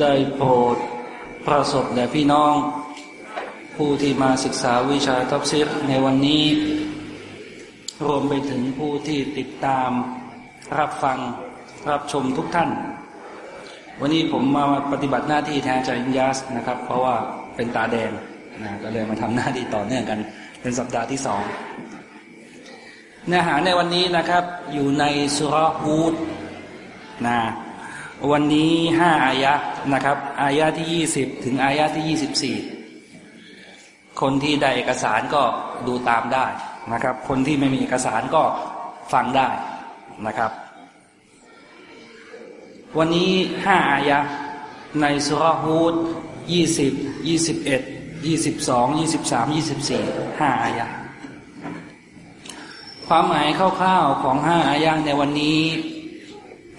ได้โปรดประสบแด่พี่น้อง ผู้ที่มาศึกษาวิชาทับซิรในวันนี้ รวมไปถึงผู้ที่ติดตามรับฟังรับชมทุกท่าน วันนี้ผมมาปฏิบัติหน้าที่แทนจาริญญาสนะครับ เพราะว่าเป็นตาแดงนะก็เลยมาทำหน้าที่ต่อเนื่องกัน เป็นสัปดาห์ที่สองเนื้อหาในวันนี้นะครับ อยู่ในสุรฮูดนะ วันนี้ห้าอายะนะครับ อายะที่ยี่สิบถึงอายะที่ยี่สิบสี่คนที่ได้เอกสารก็ดูตามได้นะครับ คนที่ไม่มีเอกสารก็ฟังได้นะครับ วันนี้ห้าอายะในสุรฮูดยี่สิบยี่สิบเอ็ดยี่สิบสองยี่สิบสามยี่สิบสี่ห้าอายะความหมายคร่าวๆของห้าอายะในวันนี้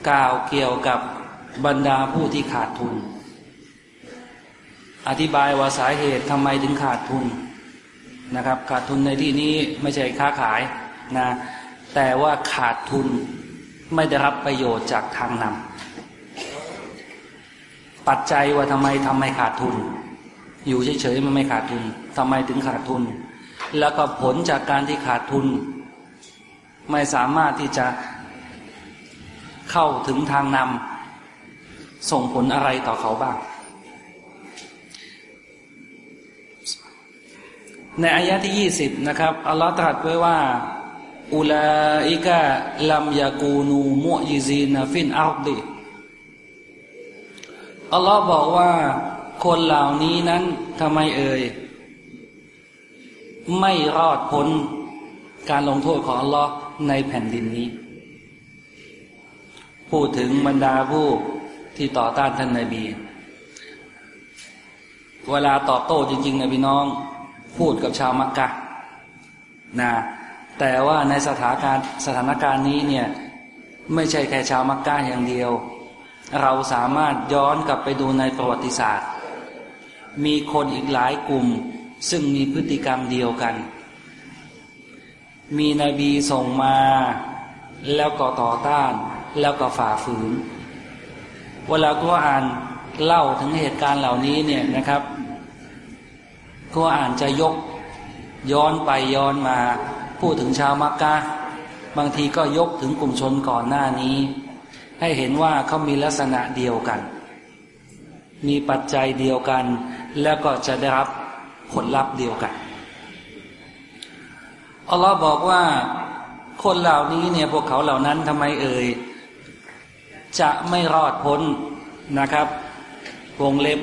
กล่าวเกี่ยวกับ บรรดาผู้ที่ขาดทุน อธิบายว่าสาเหตุทำไมถึงขาดทุนนะครับ ขาดทุนในที่นี้ไม่ใช่ค้าขายนะแต่ว่าขาดทุนไม่ได้รับประโยชน์จากทางนำปัจจัยว่าทำไมทำไมขาดทุน อยู่เฉยๆมันไม่ขาดทุนทำไมถึงขาดทุน แล้วก็ผลจากการที่ขาดทุน ไม่สามารถที่จะเข้าถึงทางนำ ส่งผลอะไรต่อเขาบ้าง ในอายะที่ยี่สิบนะครับอัลลอฮฺตรัสไว้ว่าأولئك لم يكونوا معجزين في الأرضอัลลอฮ์บอกว่าคนเหล่านี้นั้นทำไมเอ่ยไม่รอดพ้นการลงโทษของอัลลอฮ์ในแผ่นดินนี้ พูดถึงบรรดาผู้ ที่ต่อต้านท่านนาบี เวลาตอบโต้จริง ๆนะพี่น้อง พูดกับชาวมักกะนะแต่ว่าในสถานการณ์สถานการณ์นี้เนี่ยไม่ใช่แค่ชาวมักกะอย่างเดียว เราสามารถย้อนกลับไปดูในประวัติศาสตร์ มีคนอีกหลายกลุ่ม ซึ่งมีพฤติกรรมเดียวกัน มีนบีส่งมา แล้วก็ต่อต้าน แล้วก็ฝ่าฝืน เวลาก็อ่านเล่าถึงเหตุการณ์เหล่านี้เนี่ยนะครับ ก็อ่านจะยกย้อนไปย้อนมาพูดถึงชาวมักกะบางทีก็ยกถึงกลุ่มชนก่อนหน้านี้ ให้เห็นว่าเขามีลักษณะเดียวกัน มีปัจจัยเดียวกัน แล้วก็จะได้รับผลลัพธ์เดียวกันอัลลอฮ์บอกว่าคนเหล่านี้เนี่ยพวกเขาเหล่านั้นทำไมเอ่ย จะไม่รอดพ้นนะครับ วงเล็บ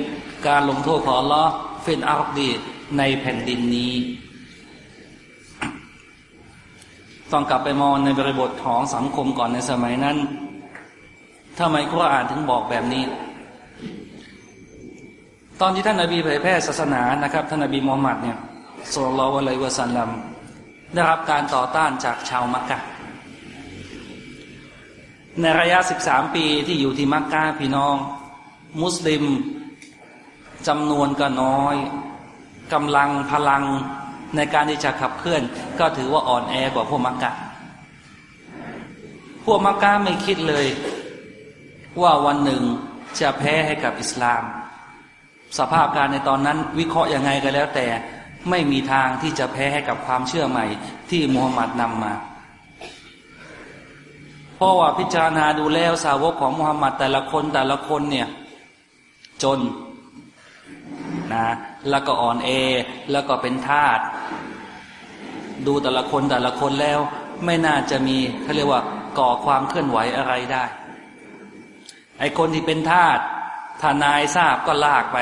การลงโทษของลอฮ์เฟนอารดีในแผ่นดินนี้ ต้องกลับไปมองในบริบทของสังคมก่อนในสมัยนั้นทำไมคุรอ่านถึงบอกแบบนี้ ตอนที่ท่านนาบีเผยแพร่ศาสนานะครับ ท่านนาบีมูฮัมมัดเนี่ยสุลลัลอะลัยวะสัลลัมได้รับการต่อต้านจากชาวมักกะ ในระยะ 13 ปีที่อยู่ที่มักกะพี่น้อง มุสลิมจำนวนก็น้อยกำลังพลังในการที่จะขับเคลื่อน ก็ถือว่าอ่อนแอกว่าพวกมักกะ พวกมักกะไม่คิดเลย ว่าวันหนึ่งจะแพ้ให้กับอิสลาม สภาพการในตอนนั้น วิเคราะห์ยังไงก็แล้วแต่ไม่มีทางที่จะแพ้ให้กับความเชื่อใหม่ที่มูฮัมหมัดนำมา เพราะว่าพิจารณาดูแล้วสาวกของมูฮัมมัดแต่ละคนแต่ละคนเนี่ย จนนะแล้วก็อ่อนเอ แล้วก็เป็นทาสดูแต่ละคนแต่ละคนแล้ว ไม่น่าจะมีเขาเรียกว่าก่อความเคลื่อนไหวอะไรได้ ไอคนที่เป็นทาสทานายทราบก็ลากไป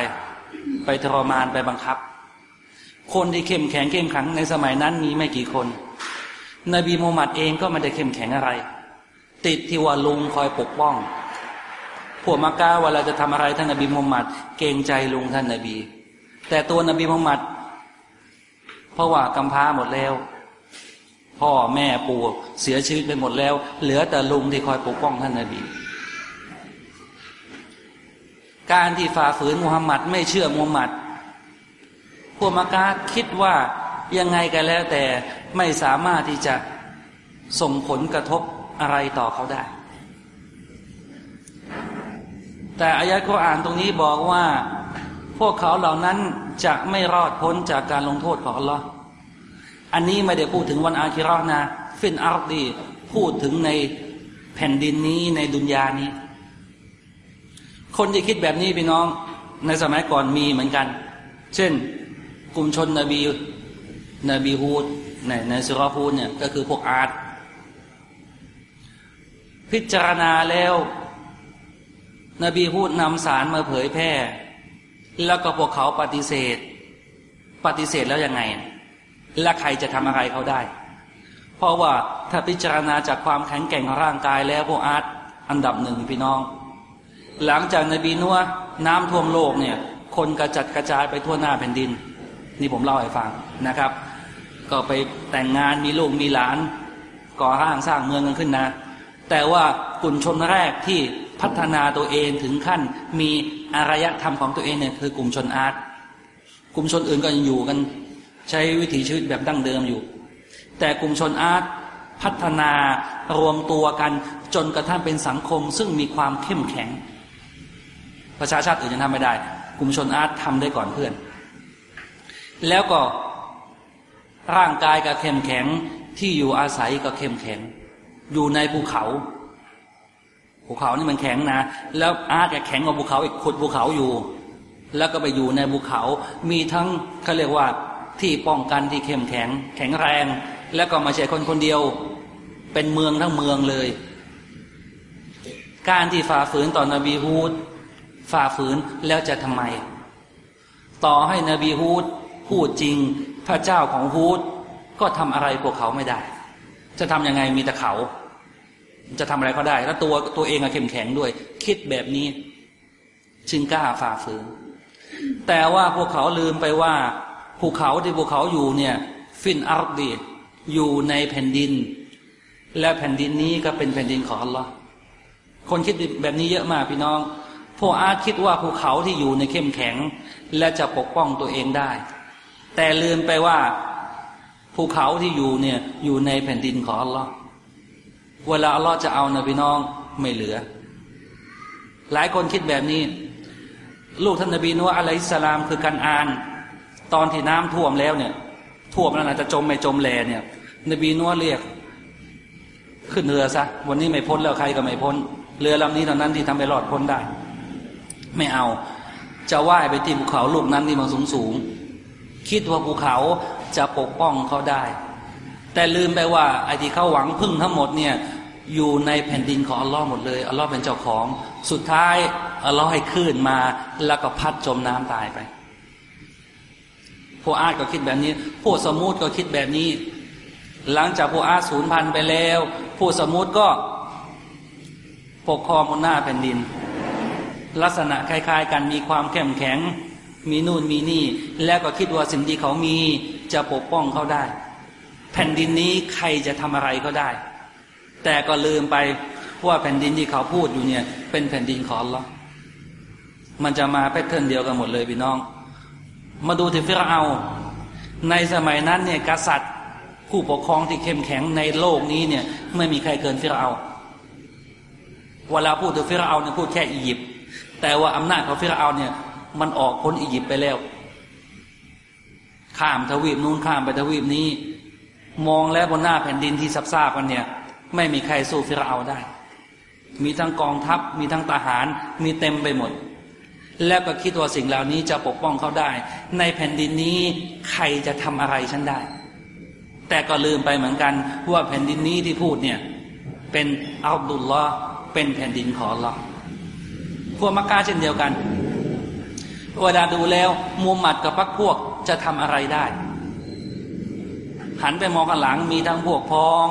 ไปทรมานไปบังคับ คนที่เข้มแข็งเข้มขังในสมัยนั้นมีไม่กี่คน นบีมูฮัมมัดเองก็ไม่ได้เข้มแข็งอะไร ติดที่ว่าลุงคอยปกป้อง พวกมักกะเวลาจะทำอะไรท่านนบีมุฮัมมัดเกรงใจลุงท่านนบี แต่ตัวนบีมุฮัมมัดเพราะว่ากำพร้าหมดแล้ว พ่อแม่ปู่เสียชีวิตไปหมดแล้ว เหลือแต่ลุงที่คอยปกป้องท่านนบี การที่ฝ่าฝืนมุฮัมมัดไม่เชื่อมุฮัมมัดพวกมักกะคิดว่ายังไงกันแล้วแต่ไม่สามารถที่จะส่งผลกระทบ อะไรต่อเขาได้ แต่อายะกุรอานตรงนี้บอกว่า พวกเขาเหล่านั้นจะไม่รอดพ้นจากการลงโทษของอัลลอฮ์อันนี้ไม่ได้พูดถึงวันอาคิรอนะ ฟินอาร์ดีพูดถึงในแผ่นดินนี้ในดุนยานี้ คนที่คิดแบบนี้พี่น้องในสมัยก่อนมีเหมือนกัน เช่น กลุ่มชนนบีนบีฮูดในในสุรพูดเนี่ยก็คือพวกอาร์ พิจารณาแล้ว นบีฮูดนำสารมาเผยแพร่ แล้วก็พวกเขาปฏิเสธ ปฏิเสธแล้วยังไง และใครจะทำอะไรเขาได้ เพราะว่าถ้าพิจารณาจากความแข็งแกร่งของร่างกายแล้วพวกอาร์ตอันดับหนึ่งพี่น้อง หลังจากนบีนัวน้ำท่วมโลกเนี่ย คนกระจัดกระจายไปทั่วหน้าแผ่นดิน นี่ผมเล่าให้ฟังนะครับ ก็ไปแต่งงานมีลูกมีหลานก่อร่างสร้างเมืองกันขึ้นนะ แต่ว่ากลุ่มชนแรกที่พัฒนาตัวเองถึงขั้นมีอารยธรรมของตัวเองเนี่ยคือกลุ่มชนอาร์ตกลุ่มชนอื่นก็ยังอยู่กัน ใช้วิถีชีวิตแบบดั้งเดิมอยู่ แต่กลุ่มชนอาร์ตพัฒนารวมตัวกันจนกระทั่งเป็นสังคม ซึ่งมีความเข้มแข็ง ประชาชาติอื่นยังทำไม่ได้ กลุ่มชนอาร์ตทำได้ก่อนเพื่อน แล้วก็ร่างกายก็เข้มแข็งที่อยู่อาศัยก็เข้มแข็ง อยู่ในภูเขา ภูเขานี่มันแข็งนะ แล้วอาร์ตก็แข็งกว่าภูเขาอีกขุดภูเขาอยู่ แล้วก็ไปอยู่ในภูเขา มีทั้งเขาเรียกว่าที่ป้องกันที่เข้มแข็ง แข็งแรง แล้วก็มาใช่คนคนเดียว เป็นเมืองทั้งเมืองเลย การที่ฝ่าฝืนต่อนบีฮูดฝ่าฝืนแล้วจะทำไม ต่อให้นบีฮูดพูดจริงพระเจ้าของฮูดก็ทำอะไรพวกเขาไม่ได้ จะทํำยังไงมีแต่เขา จะทำอะไรก็ได้ แล้วตัวตัวเองอะเข้มแข็งด้วย คิดแบบนี้ จึงกล้าฝ่าฝืน แต่ว่าพวกเขาลืมไปว่าภูเขาที่พวกเขาอยู่เนี่ย ฟินอาร์ดีอยู่ในแผ่นดิน และแผ่นดินนี้ก็เป็นแผ่นดินของอัลลอฮ์คนคิดแบบนี้เยอะมากพี่น้องพวกอาร์ตคิดว่าภูเขาที่อยู่ในเข้มแข็ง และจะปกป้องตัวเองได้ แต่ลืมไปว่าภูเขาที่อยู่เนี่ยอยู่ในแผ่นดินของอัลลอฮ์ เวลาอัลลอฮ์จะเอานะพี่น้องไม่เหลือ หลายคนคิดแบบนี้ ลูกท่านนบีนัวอะลัยฮิสลามคือการอ่าน ตอนที่น้ำท่วมแล้วเนี่ย ท่วมแล้วนะจะจมไม่จมแลเนี่ย นบีนัวเรียก ขึ้นเรือซะวันนี้ไม่พ้นแล้วใครก็ไม่พ้น เรือลำนี้เท่านั้นที่ทำให้รอดพ้นได้ ไม่เอา จะว่ายไปที่ภูเขาลูกนั้นที่มันสูงสูงคิดว่าภูเขาจะปกป้องเขาได้ แต่ลืมไปว่าไอ้ที่เขาหวังพึ่งทั้งหมดเนี่ยอยู่ในแผ่นดินของอัลลอฮ์หมดเลยอัลลอฮ์เป็นเจ้าของ สุดท้ายอัลลอฮ์ให้คลื่นมาแล้วก็พัดจมน้ำตายไปพวกอาดก็คิดแบบนี้พวกสมุตก็คิดแบบนี้ หลังจากพวกอาดสูญพันธุ์ไปแล้วพวกสมุตก็ปกครองบนหน้าแผ่นดิน ลักษณะคล้าย ๆ กันมีความเข้มแข็ง มีนู่นมีนี่ แล้วก็คิดว่าสิ่งที่เขามีจะปกป้องเขาได้ แผ่นดินนี้ใครจะทำอะไรก็ได้ แต่ก็ลืมไปว่าแผ่นดินที่เขาพูดอยู่เนี่ย เป็นแผ่นดินของเรามันจะมา pattern เดียวกันหมดเลยพี่น้อง มาดูที่ฟิรเอาน์ในสมัยนั้นเนี่ยกษัตริย์ผู้ปกครองที่เข้มแข็งในโลกนี้เนี่ย ไม่มีใครเกินฟิรเอาน์เวลาพูดถึงฟิรเอาเนี่ยพูดแค่อียิปต์แต่ว่าอำนาจของฟิรเอาเนี่ย มันออกพ้นอียิปต์ไปแล้ว ข้ามทวีปนู้นข้ามไปทวีปนี้ มองแล้วบนหน้าแผ่นดินที่ซับซ้ากันเนี่ย ไม่มีใครสู้ฟิรเอาได้ มีทั้งกองทัพ มีทั้งทหาร มีเต็มไปหมด แล้วก็คิดว่าสิ่งเหล่านี้จะปกป้องเขาได้ ในแผ่นดินนี้ใครจะทำอะไรฉันได้ แต่ก็ลืมไปเหมือนกันว่าแผ่นดินนี้ที่พูดเนี่ย เป็นอัลดุลลอฮ์เป็นแผ่นดินของเราพวกมักกะเช่นเดียวกันเวลาดูแล้วมูฮัมหมัดกับพักพวกจะทำอะไรได้ หันไปมองกันหลัง มีทั้งพวกพ้อง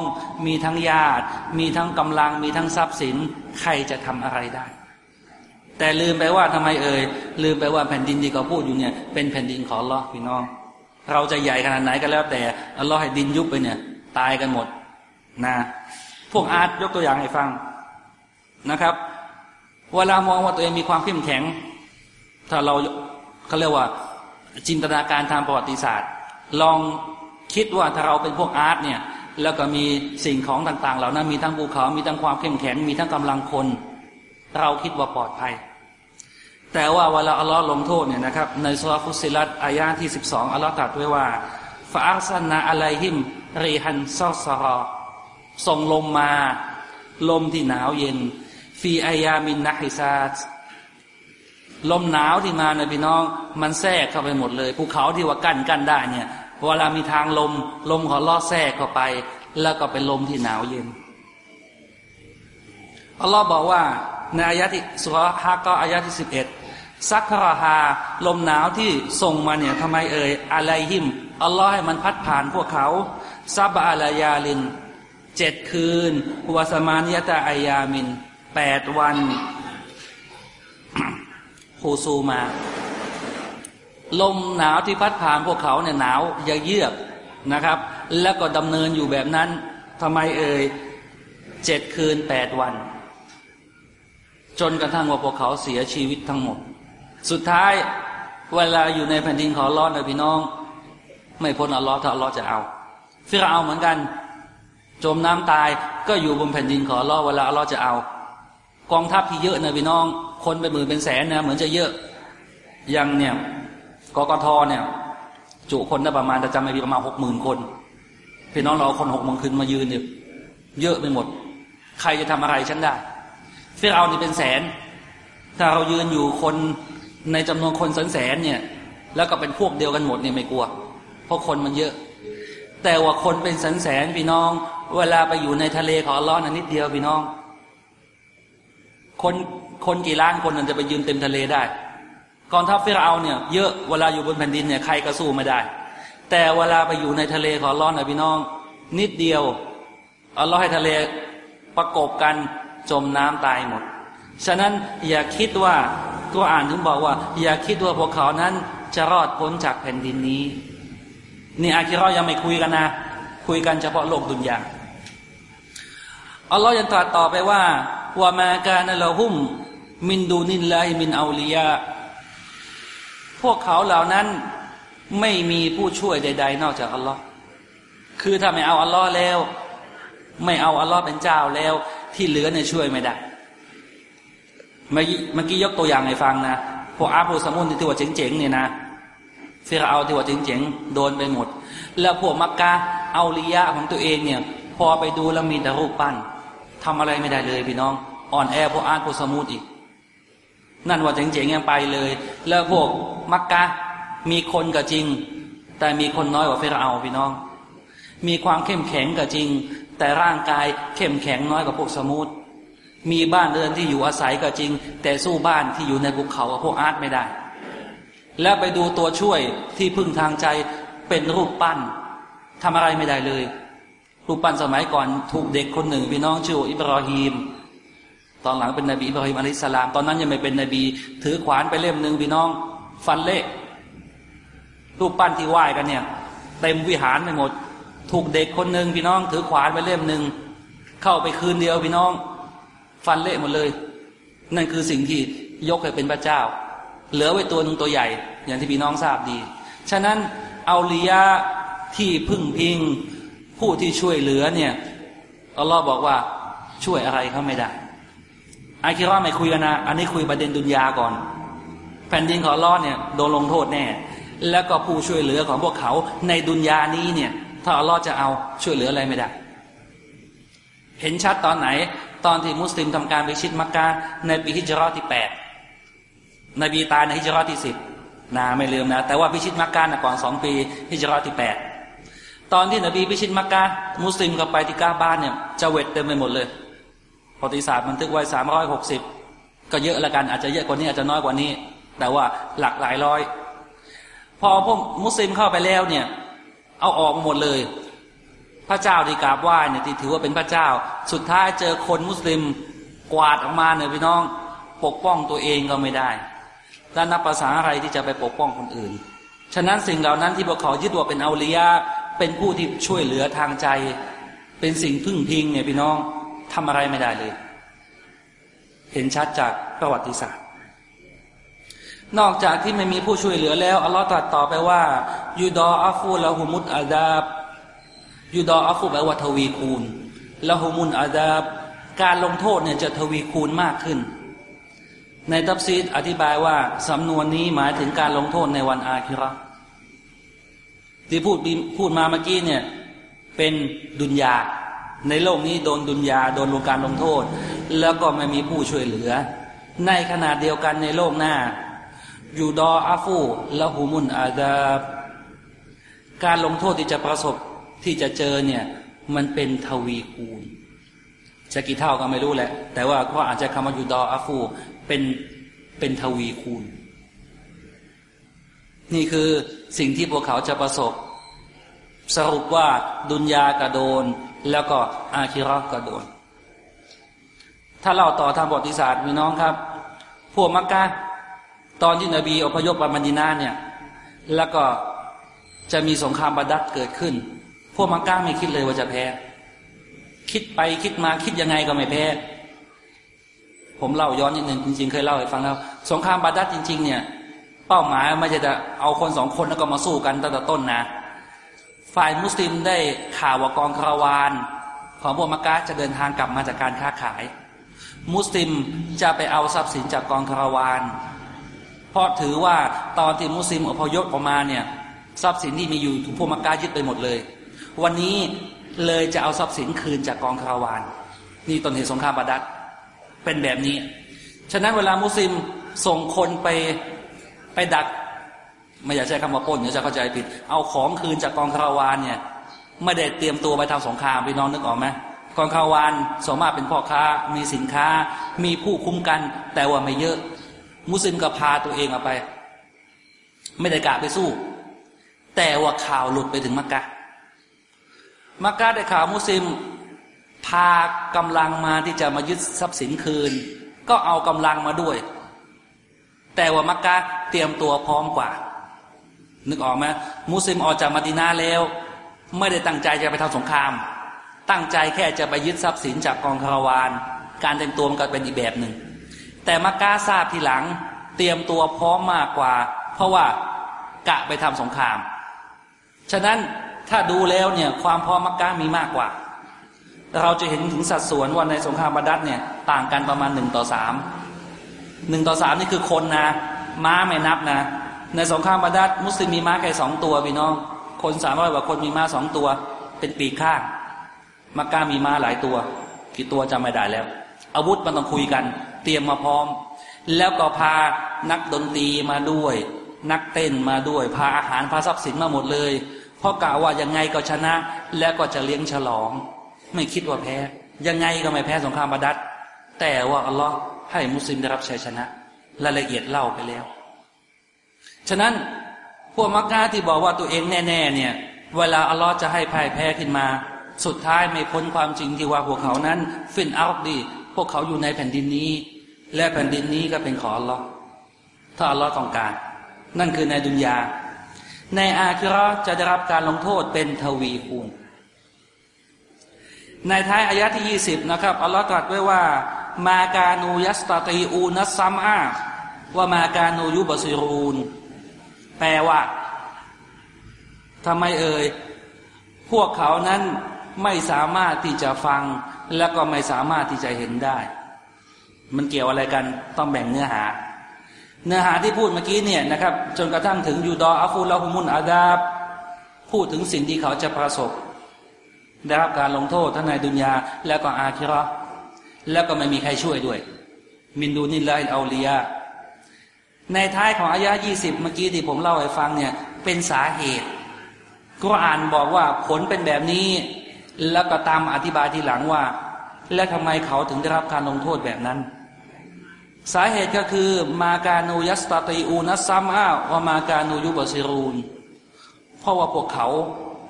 มีทั้งญาติ มีทั้งกำลัง มีทั้งทรัพย์สิน ใครจะทำอะไรได้ แต่ลืมไปว่าทำไมเอ่ยลืมไปว่าแผ่นดินที่เขาพูดอยู่เนี่ย เป็นแผ่นดินของลอพี่น้อง เราจะใหญ่ขนาดไหนก็แล้วแต่อัลลอฮ์ให้ดินยุบไปเนี่ย ตายกันหมดนะพวกอาร์ตยกตัวอย่างให้ฟังนะครับ เวลามองว่าตัวเองมีความเข้มแข็ง ถ้าเราเขาเรียกว่าจินตนาการทางประวัติศาสตร์ ลอง คิดว่าถ้าเราเป็นพวกอาร์ตเนี่ยแล้วก็มีสิ่งของต่างๆ เหล่านั้นมีทั้งภูเขา มีทั้งความเข้มแข็ง มีทั้งกำลังคน เราคิดว่าปลอดภัย แต่ว่าเวลาอัลลอฮ์ลงโทษเนี่ยนะครับ ในสุรฟุสิลัตอายาที่สิบสองอัลลอฮ์ตรัสไว้ว่าฟาอัลซันนาอะไลฮิม รีฮันซอสรอส่งลมมา ลมที่หนาวเย็น ฟีอายามินนะฮิซาตลมหนาวที่มาในพี่น้อง มันแทรกเข้าไปหมดเลยภูเขาที่ว่ากั้นกั้นได้เนี่ย เวลามีทางลม ลมของลอแทรกเข้าไป แล้วก็เป็นลมที่หนาวเย็นอัลลอฮ์บอกว่าในอายะที่สุรฮะก็อายะที่สิบเอ็ดซักราฮาลมหนาวที่ส่งมาเนี่ยทำไมเอ่ยอะไรหิมอัลลอฮ์ให้มันพัดผ่านพวกเขาซับอาลายาลินเจ็ดคืนวาสมานยตาอายามินแปดวันคูซูมา ลมหนาวที่พัดผ่านพวกเขาเนี่ยหนาวเยือกนะครับ แล้วก็ดำเนินอยู่แบบนั้นทำไมเอ่ยเจ็ดคืนแปดวัน จนกระทั่งว่าพวกเขาเสียชีวิตทั้งหมด สุดท้ายเวลาอยู่ในแผ่นดินขอร้อนเลยพี่น้อง ไม่พ้นอัลลอฮ์ถ้าอัลลอฮ์จะเอาฟิรเอาเหมือนกัน จมน้ำตายก็อยู่บนแผ่นดินขอร้อเวลาอัลลอฮ์จะเอา กองทัพที่เยอะนะพี่น้อง คนเป็นหมื่นเป็นแสนนะเหมือนจะเยอะยังเนี่ย กกทเนี่ย จุคนได้ประมาณจะจำไม่ผิดประมาณหกหมื่นคนพี่น้องเราคนหกหมื่นคืนมายืนเนี่ยเยอะไปหมด ใครจะทำอะไรฉันได้ฟิรเอานี่เป็นแสน ถ้าเรายืนอยู่คนในจำนวนคนแสนแสนเนี่ย แล้วก็เป็นพวกเดียวกันหมดเนี่ยไม่กลัว เพราะคนมันเยอะ แต่ว่าคนเป็นแสนแสนพี่น้อง เวลาไปอยู่ในทะเลของร้อนนิดเดียวพี่น้อง คนคนกี่ล้านคนมันจะไปยืนเต็มทะเลได้ กองทัพฟิรเอาเนี่ยเยอะเวลาอยู่บนแผ่นดินเนี่ยใครก็สู้ไม่ได้ แต่เวลาไปอยู่ในทะเลของร้อนนะพี่น้อง นิดเดียวอัลลอฮ์ให้ทะเลประกบกันจมน้ำตายหมด ฉะนั้นอย่าคิดว่าก็อ่านถึงบอกว่า อย่าคิดว่าพวกเขานั้นจะรอดพ้นจากแผ่นดินนี้ นี่อาคิรอยังไม่คุยกันนะ คุยกันเฉพาะโลกดุนยาอัลลอฮ์ยังตรัสต่อไปว่าว่ามาการละหุมมินดูนินไลมินอาลียา พวกเขาเหล่านั้นไม่มีผู้ช่วยใด ๆ นอกจากอัลลอฮ์คือถ้าไม่เอาอัลลอฮ์แล้ว ไม่เอาอัลลอฮ์เป็นเจ้าแล้ว ที่เหลือเนี่ยช่วยไม่ได้เมื่อกี้ยกตัวอย่างให้ฟังนะพวกอาบูสมุนที่ว่าเจ๋งๆเนี่ยนะฟิรเอาที่ว่าเจ๋งๆโดนไปหมด แล้วพวกมักกะเอาลียะของตัวเองเนี่ย พอไปดูแล้วมีแต่รูปปั้นทำอะไรไม่ได้เลยพี่น้อง อ่อนแอพวกอาร์ตพวกสมุดอีก นั่นว่าเจ๋งๆยังไปเลย แล้วพวกมักกะมีคนก็จริง แต่มีคนน้อยกว่าฟิรเอาพี่น้อง มีความเข้มแข็งก็จริง แต่ร่างกายเข้มแข็งน้อยกว่าพวกสมุดมีบ้านเรือนที่อยู่อาศัยก็จริง แต่สู้บ้านที่อยู่ในภูเขากับพวกอาร์ตไม่ได้ แล้วไปดูตัวช่วยที่พึ่งทางใจเป็นรูปปั้นทำอะไรไม่ได้เลย รูปปั้นสมัยก่อนถูกเด็กคนหนึ่งพี่น้องชื่ออิบราฮิม ตอนหลังเป็นนบีอิบราฮิมอะลัยสลาม ตอนนั้นยังไม่เป็นนบี ถือขวานไปเล่มหนึ่งพี่น้อง ฟันเละรูปปั้นที่ไหว้กันเนี่ย เต็มวิหารไปหมด ถูกเด็กคนหนึ่งพี่น้อง ถือขวานไปเล่มหนึ่งเข้าไปคืนเดียวพี่น้อง ฟันเละหมดเลย นั่นคือสิ่งที่ยกให้เป็นพระเจ้า เหลือไว้ตัวหนึ่งตัวใหญ่ อย่างที่พี่น้องทราบดี ฉะนั้นเอาลียะที่พึ่งพิง ผู้ที่ช่วยเหลือเนี่ยอัลลอฮ์บอกว่าช่วยอะไรเขาไม่ได้ อาคิรอไม่คุยกันนะ อันนี้คุยประเด็นดุนยาก่อน แผ่นดินของอัลลอฮ์เนี่ยโดนลงโทษแน่ แล้วก็ผู้ช่วยเหลือของพวกเขาในดุนยานี้เนี่ย ถ้าอัลลอฮ์จะเอาช่วยเหลืออะไรไม่ได้ เห็นชัดตอนไหน ตอนที่มุสลิมทำการไปชิดมักกะในปีฮิจรัตที่แปดนบีตายในฮิจรัตที่สิบนาไม่ลืมนะ แต่ว่าพิชิตมักกะนะก่อนสองปีฮิจรัตที่แปดตอนที่นบีพิชิตมักกะมุสลิมก็ไปที่กาบ้านเนี่ยจะเวทเต็มไปหมดเลย ประวัติศาสตร์บันทึกไว้สามร้อยหกสิบก็เยอะละกันอาจจะเยอะกว่านี้อาจจะน้อยกว่านี้ แต่ว่าหลักหลายร้อย พอพวกมุสลิมเข้าไปแล้วเนี่ย เอาออกหมดเลย พระเจ้าที่กราบไหว้เนี่ยที่ถือว่าเป็นพระเจ้า สุดท้ายเจอคนมุสลิมกวาดออกมาเนี่ยพี่น้องปกป้องตัวเองก็ไม่ได้แล้วนับภาษาอะไรที่จะไปปกป้องคนอื่น ฉะนั้นสิ่งเหล่านั้นที่พวกเขายึดว่าเป็นเอาลียเป็นผู้ที่ช่วยเหลือทางใจ เป็นสิ่งพึ่งพิงเนี่ยพี่น้อง ทำอะไรไม่ได้เลย เห็นชัดจากประวัติศาสตร์ นอกจากที่ไม่มีผู้ช่วยเหลือแล้ว อัลลอฮ์ตรัสต่อไปว่ายูดออัฟูละหุมุตอาดาบยูดออัฟูแปลว่าทวีคูณละหุมุนอาดาบ การลงโทษเนี่ยจะทวีคูณมากขึ้น ในตับซีดอธิบายว่าสำนวนนี้หมายถึงการลงโทษในวันอาคิรอที่พูดพูดมาเมื่อกี้เนี่ย เป็นดุนยา ในโลกนี้โดนดุนยาโดนลงการลงโทษ แล้วก็ไม่มีผู้ช่วยเหลือ ในขณะเดียวกันในโลกหน้าอยู่ดออาฟูและหูมุนอาดาการลงโทษที่จะประสบที่จะเจอเนี่ย มันเป็นทวีคูณจะกี่เท่าก็ไม่รู้แหละ แต่ว่าก็อาจจะคำว่าอยู่ดออาฟูเป็นเป็นทวีคูณ นี่คือสิ่งที่พวกเขาจะประสบ สรุปว่าดุนยากระโดน แล้วก็อาคิรอกระโดน ถ้าเล่าต่อทางประวัติศาสตร์มีน้องครับ พวกมักกะตอนที่นบีอพยพมามัดินาเนี่ย แล้วก็จะมีสงครามบาดัดเกิดขึ้น พวกมักกะไม่คิดเลยว่าจะแพ้ คิดไปคิดมาคิดยังไงก็ไม่แพ้ ผมเล่าย้อนนิดหนึ่งจริงๆ เคยเล่าให้ฟังแล้ว สงครามบาดัดจริง ๆ เนี่ย เป้าหมายไม่ใช่จะเอาคนสองคนแล้วก็มาสู้กันตั้งแต่ต้นนะ ฝ่ายมุสลิมได้ข่าวว่ากองคาราวาน ของพวกมักกะจะเดินทางกลับมาจากการค้าขาย มุสลิมจะไปเอาทรัพย์สินจากกองคาราวาน เพราะถือว่าตอนที่มุสลิมอพยพออกมาเนี่ยทรัพย์สินที่มีอยู่ถูกพวกมักกะยึดไปหมดเลย วันนี้เลยจะเอาทรัพย์สินคืนจากกองคาราวาน นี่ต้นเหตุสงครามบาดัดเป็นแบบนี้ ฉะนั้นเวลามุสลิมส่งคนไปไปดัก ไม่อยากใช้คำว่าปล้นเดี๋ยวจะเข้าใจผิด เอาของคืนจากกองคาราวานเนี่ยไม่ได้เตรียมตัวไปทำสงครามพี่น้องนึกออกไหมกองคาราวานสามารถเป็นพ่อค้ามีสินค้า มีผู้คุ้มกัน แต่ว่าไม่เยอะ มุสลิมก็พาตัวเองออกไป ไม่ได้กะไปสู้ แต่ว่าข่าวหลุดไปถึงมักกะมักกะได้ข่าวมุสลิม พากำลังมาที่จะมายึดทรัพย์สินคืน ก็เอากำลังมาด้วย แต่ว่ามักกะเตรียมตัวพร้อมกว่า นึกออกไหมมุสลิมออกจากมาดินาแล้ว ไม่ได้ตั้งใจจะไปทำสงคราม ตั้งใจแค่จะไปยึดทรัพย์สินจากกองคาราวาน การเตรียมตัวมันก็เป็นอีกแบบหนึ่ง แต่มักกะทราบทีหลังเตรียมตัวพร้อมมากกว่า เพราะว่ากะไปทำสงคราม ฉะนั้นถ้าดูแล้วเนี่ยความพร้อมมักกะมีมากกว่า เราจะเห็นถึงสัดส่วนว่าในสงครามบาดัดเนี่ยต่างกันประมาณหนึ่งต่อสามหนึ่งต่อสามนี่คือคนนะม้าไม่นับนะ ในสงครามบาดัดมุสลิมมีม้าแค่สองตัวพี่น้อง คนสามร้อยกว่าคนมีม้าสองตัว เป็นปีกข้างมักกะมีม้าหลายตัวกี่ตัวจำไม่ได้แล้ว อาวุธมันต้องคุยกัน เตรียมมาพร้อม แล้วก็พานักดนตรีมาด้วย นักเต้นมาด้วย พาอาหารพาทรัพย์สินมาหมดเลยเพราะกล่าวว่ายังไงก็ชนะ แล้วก็จะเลี้ยงฉลอง ไม่คิดว่าแพ้ ยังไงก็ไม่แพ้สงครามบาดัดแต่ว่าอัลลอฮ์ให้มุสลิมได้รับชัยชนะรายละเอียดเล่าไปแล้ว ฉะนั้นพวกมักกะที่บอกว่าตัวเองแน่ๆเนี่ย เวลาอัลลอฮ์จะให้พ่ายแพ้ขึ้นมา สุดท้ายไม่พ้นความจริงที่ว่าพวกเขานั้นฟินอัลดี พวกเขาอยู่ในแผ่นดินนี้ และแผ่นดินนี้ก็เป็นของอัลลอฮ์ถ้าอัลลอฮ์ต้องการ นั่นคือในดุนยา ในอาคิราะห์จะได้รับการลงโทษเป็นทวีคูณในท้ายอายะที่ยี่สิบนะครับ อัลลอฮ์ตรัสไว้ว่า มาการนูยัสตตีอูนัสซัมอาว่ามาการนูยุบซิรูน แปลว่าทำไมเอ่ยพวกเขานั้นไม่สามารถที่จะฟัง และก็ไม่สามารถที่จะเห็นได้ มันเกี่ยวอะไรกันต้องแบ่งเนื้อหา เนื้อหาที่พูดเมื่อกี้เนี่ยนะครับ จนกระทั่งถึงยูดออัฟูลาฮุมุนอาดาบพูดถึงสิ่งที่เขาจะประสบ ได้รับการลงโทษทั้งในดุนยาแล้วก็อาคิราะห์แล้วก็ไม่มีใครช่วยด้วย มินดูนิลลาฮิลอาลียา ในท้ายของอายะยี่สิบเมื่อกี้ที่ผมเล่าให้ฟังเนี่ยเป็นสาเหตุกุรอานบอกว่าผลเป็นแบบนี้ แล้วก็ตามอธิบายทีหลังว่า และทำไมเขาถึงได้รับการลงโทษแบบนั้น สาเหตุก็คือมาการนูยัสตาตีอูนัสซัมอาวามาการนูยุบซิรูนเพราะว่าพวกเขา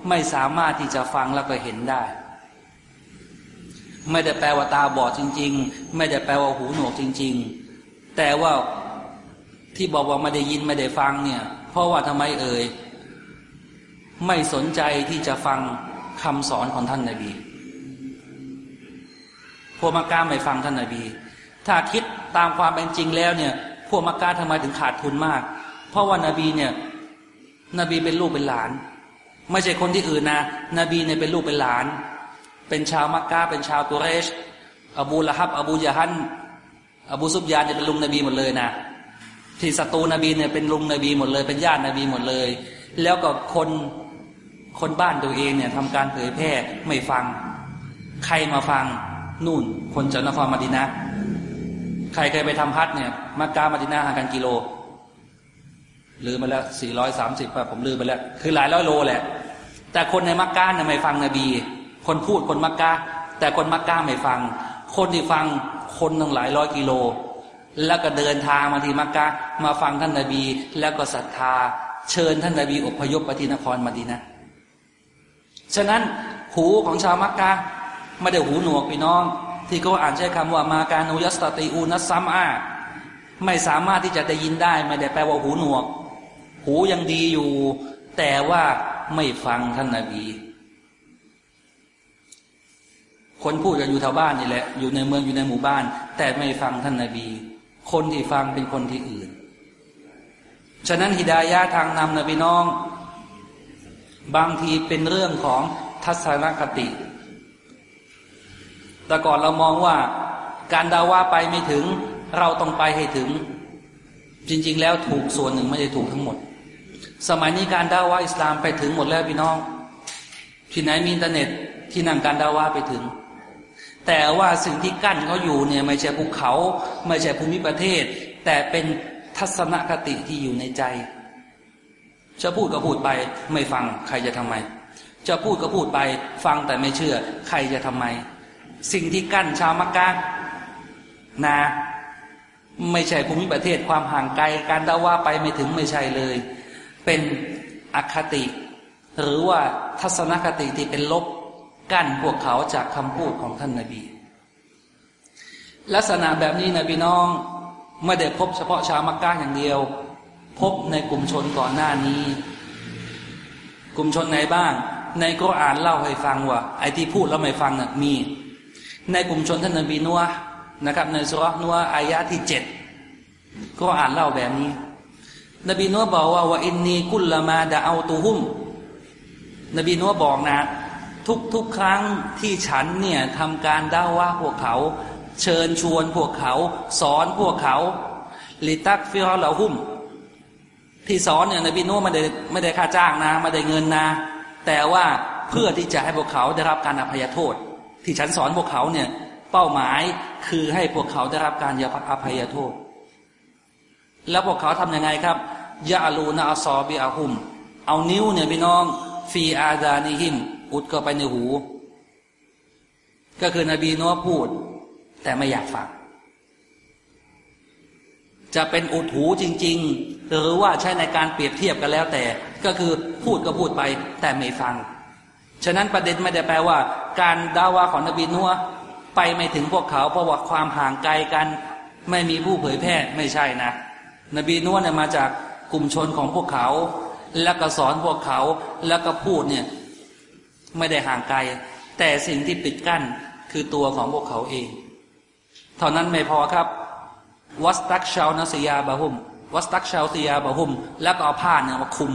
ไม่สามารถที่จะฟังแล้วก็เห็นได้ ไม่ได้แปลว่าตาบอดจริง ๆ ไม่ได้แปลว่าหูหนวกจริง ๆ แต่ว่า ที่บอกว่าไม่ได้ยินไม่ได้ฟังเนี่ย เพราะว่าทำไมเอ่ยไม่สนใจที่จะฟังคำสอนของท่านนาบีพวกมักกะไม่ฟังท่านนาบี ถ้าคิดตามความเป็นจริงแล้วเนี่ย พวกมักกะทำไมถึงขาดทุนมาก เพราะว่านาบีเนี่ย นบีเป็นลูกเป็นหลาน ไม่ใช่คนที่อื่นนะ นบีเนี่ยเป็นลูกเป็นหลาน เป็นชาวมักกะเป็นชาวตุเรช อบูละฮับ อบูยะฮัน อบูซุบยานเนี่ยเป็นลุงนบีหมดเลยนะ ที่ศัตรูนบีเนี่ยเป็นลุงนบีหมดเลย เป็นญาตินบีหมดเลย แล้วก็คนคนบ้านตัวเองเนี่ยทำการเผยแพร่ไม่ฟัง ใครมาฟังนู่น คนจากนครมาดินะ ใครเคยไปทำพัดเนี่ยมักกะมาดินาห่างกันกิโลลืมไปแล้วสี่ร้อยสามสิบผมลืมไปแล้ว คือหลายร้อยโลแหละ แต่คนในมักกะเนี่ยไม่ฟังนบี คนพูดคนมักกะแต่คนมักกะไม่ฟัง คนที่ฟังคนตั้งหลายร้อยกิโล แล้วก็เดินทางมาที่มักกะมาฟังท่านนบี แล้วก็ศรัทธา เชิญท่านนบีอพยพไปที่นครมาดีนะฉะนั้นหูของชาวมักกะไม่ได้หูหนวกพี่น้อง ที่เขาอ่านใช้คำว่ามาการนุยัสตติอูนัสซัมอาไม่สามารถที่จะได้ยินได้ไม่ได้แปลว่าหูหนวก หูยังดีอยู่ แต่ว่าไม่ฟังท่านนาบี คนพูดกันอยู่แถวบ้านนี่แหละ อยู่ในเมืองอยู่ในหมู่บ้าน แต่ไม่ฟังท่านนาบี คนที่ฟังเป็นคนที่อื่น ฉะนั้นฮิดายะทางนำนะพี่น้อง บางทีเป็นเรื่องของทัศนคติ แต่ก่อนเรามองว่าการดาว่าไปไม่ถึง เราต้องไปให้ถึง จริง ๆ แล้วถูกส่วนหนึ่งไม่ได้ถูกทั้งหมด สมัยนี้การดาว่าอิสลามไปถึงหมดแล้วพี่น้อง ที่ไหนมีอินเทอร์เน็ตที่นั่งการดาว่าไปถึง แต่ว่าสิ่งที่กั้นเขาอยู่เนี่ยไม่ใช่ภูเขา ไม่ใช่ภูมิประเทศ แต่เป็นทัศนคติที่อยู่ในใจ จะพูดก็พูดไปไม่ฟังใครจะทำไม จะพูดก็พูดไปฟังแต่ไม่เชื่อ ใครจะทำไม สิ่งที่กั้นชาวมักกะนะ ไม่ใช่ภูมิประเทศความห่างไกลการดาว่าไปไม่ถึงไม่ใช่เลย เป็นอคติ หรือว่าทัศนคติที่เป็นลบ กั้นพวกเขาจากคำพูดของท่านนาบี ลักษณะแบบนี้นะพี่น้องไม่ได้พบเฉพาะชาวมักกะอย่างเดียว พบในกลุ่มชนก่อนหน้านี้ กลุ่มชนไหนบ้าง ในก็อ่านเล่าให้ฟังว่า ไอ้ที่พูดแล้วไม่ฟังน่ะมี ในกลุ่มชนท่านนบีนัวนะครับ ในสุรนัวอายะที่เจ็ดก็อ่านเล่าแบบนี้ นบีนัวบอกว่าว่าอินนีกุลละมาดาเอาตูหุม นบีนัวบอกนะ ทุกทุกครั้งที่ฉันเนี่ยทำการด่าว่าพวกเขา เชิญชวนพวกเขา สอนพวกเขาลิตักฟิรลาหุมที่สอนเนี่ยนบีนัวไม่ได้ไม่ได้ค่าจ้างนะไม่ได้เงินนะ แต่ว่าเพื่อที่จะให้พวกเขาได้รับการอภัยโทษ ที่ฉันสอนพวกเขาเนี่ยเป้าหมายคือให้พวกเขาได้รับการยาอภัยโทษ แล้วพวกเขาทํำยังไงครับยาลูนาอซอบิอาหุม เอานิ้วเนี่ยพี่น้องฟีอาดานิหิม อุดเข้าไปในหู ก็คือนบีนัวพูด แต่ไม่อยากฟัง จะเป็นอุดหูจริง ๆ หรือว่าใช้ในการเปรียบเทียบกันแล้วแต่ ก็คือพูดก็พูดไป แต่ไม่ฟัง ฉะนั้นประเด็นไม่ได้แปลว่า การดาวาของนบีนัวไปไม่ถึงพวกเขาเพราะว่าความห่างไกลกัน ไม่มีผู้เผยแพร่ไม่ใช่นะ นบีนัวเนี่ยมาจากกลุ่มชนของพวกเขา แล้วก็สอนพวกเขา แล้วก็พูดเนี่ย ไม่ได้ห่างไกล แต่สิ่งที่ปิดกั้นคือตัวของพวกเขาเอง เท่านั้นไม่พอครับ วัสตักชาวนาสยาบะหุม วัสตักชาวสยาบะหุม แล้วก็เอาผ้าเนี่ยมาคุม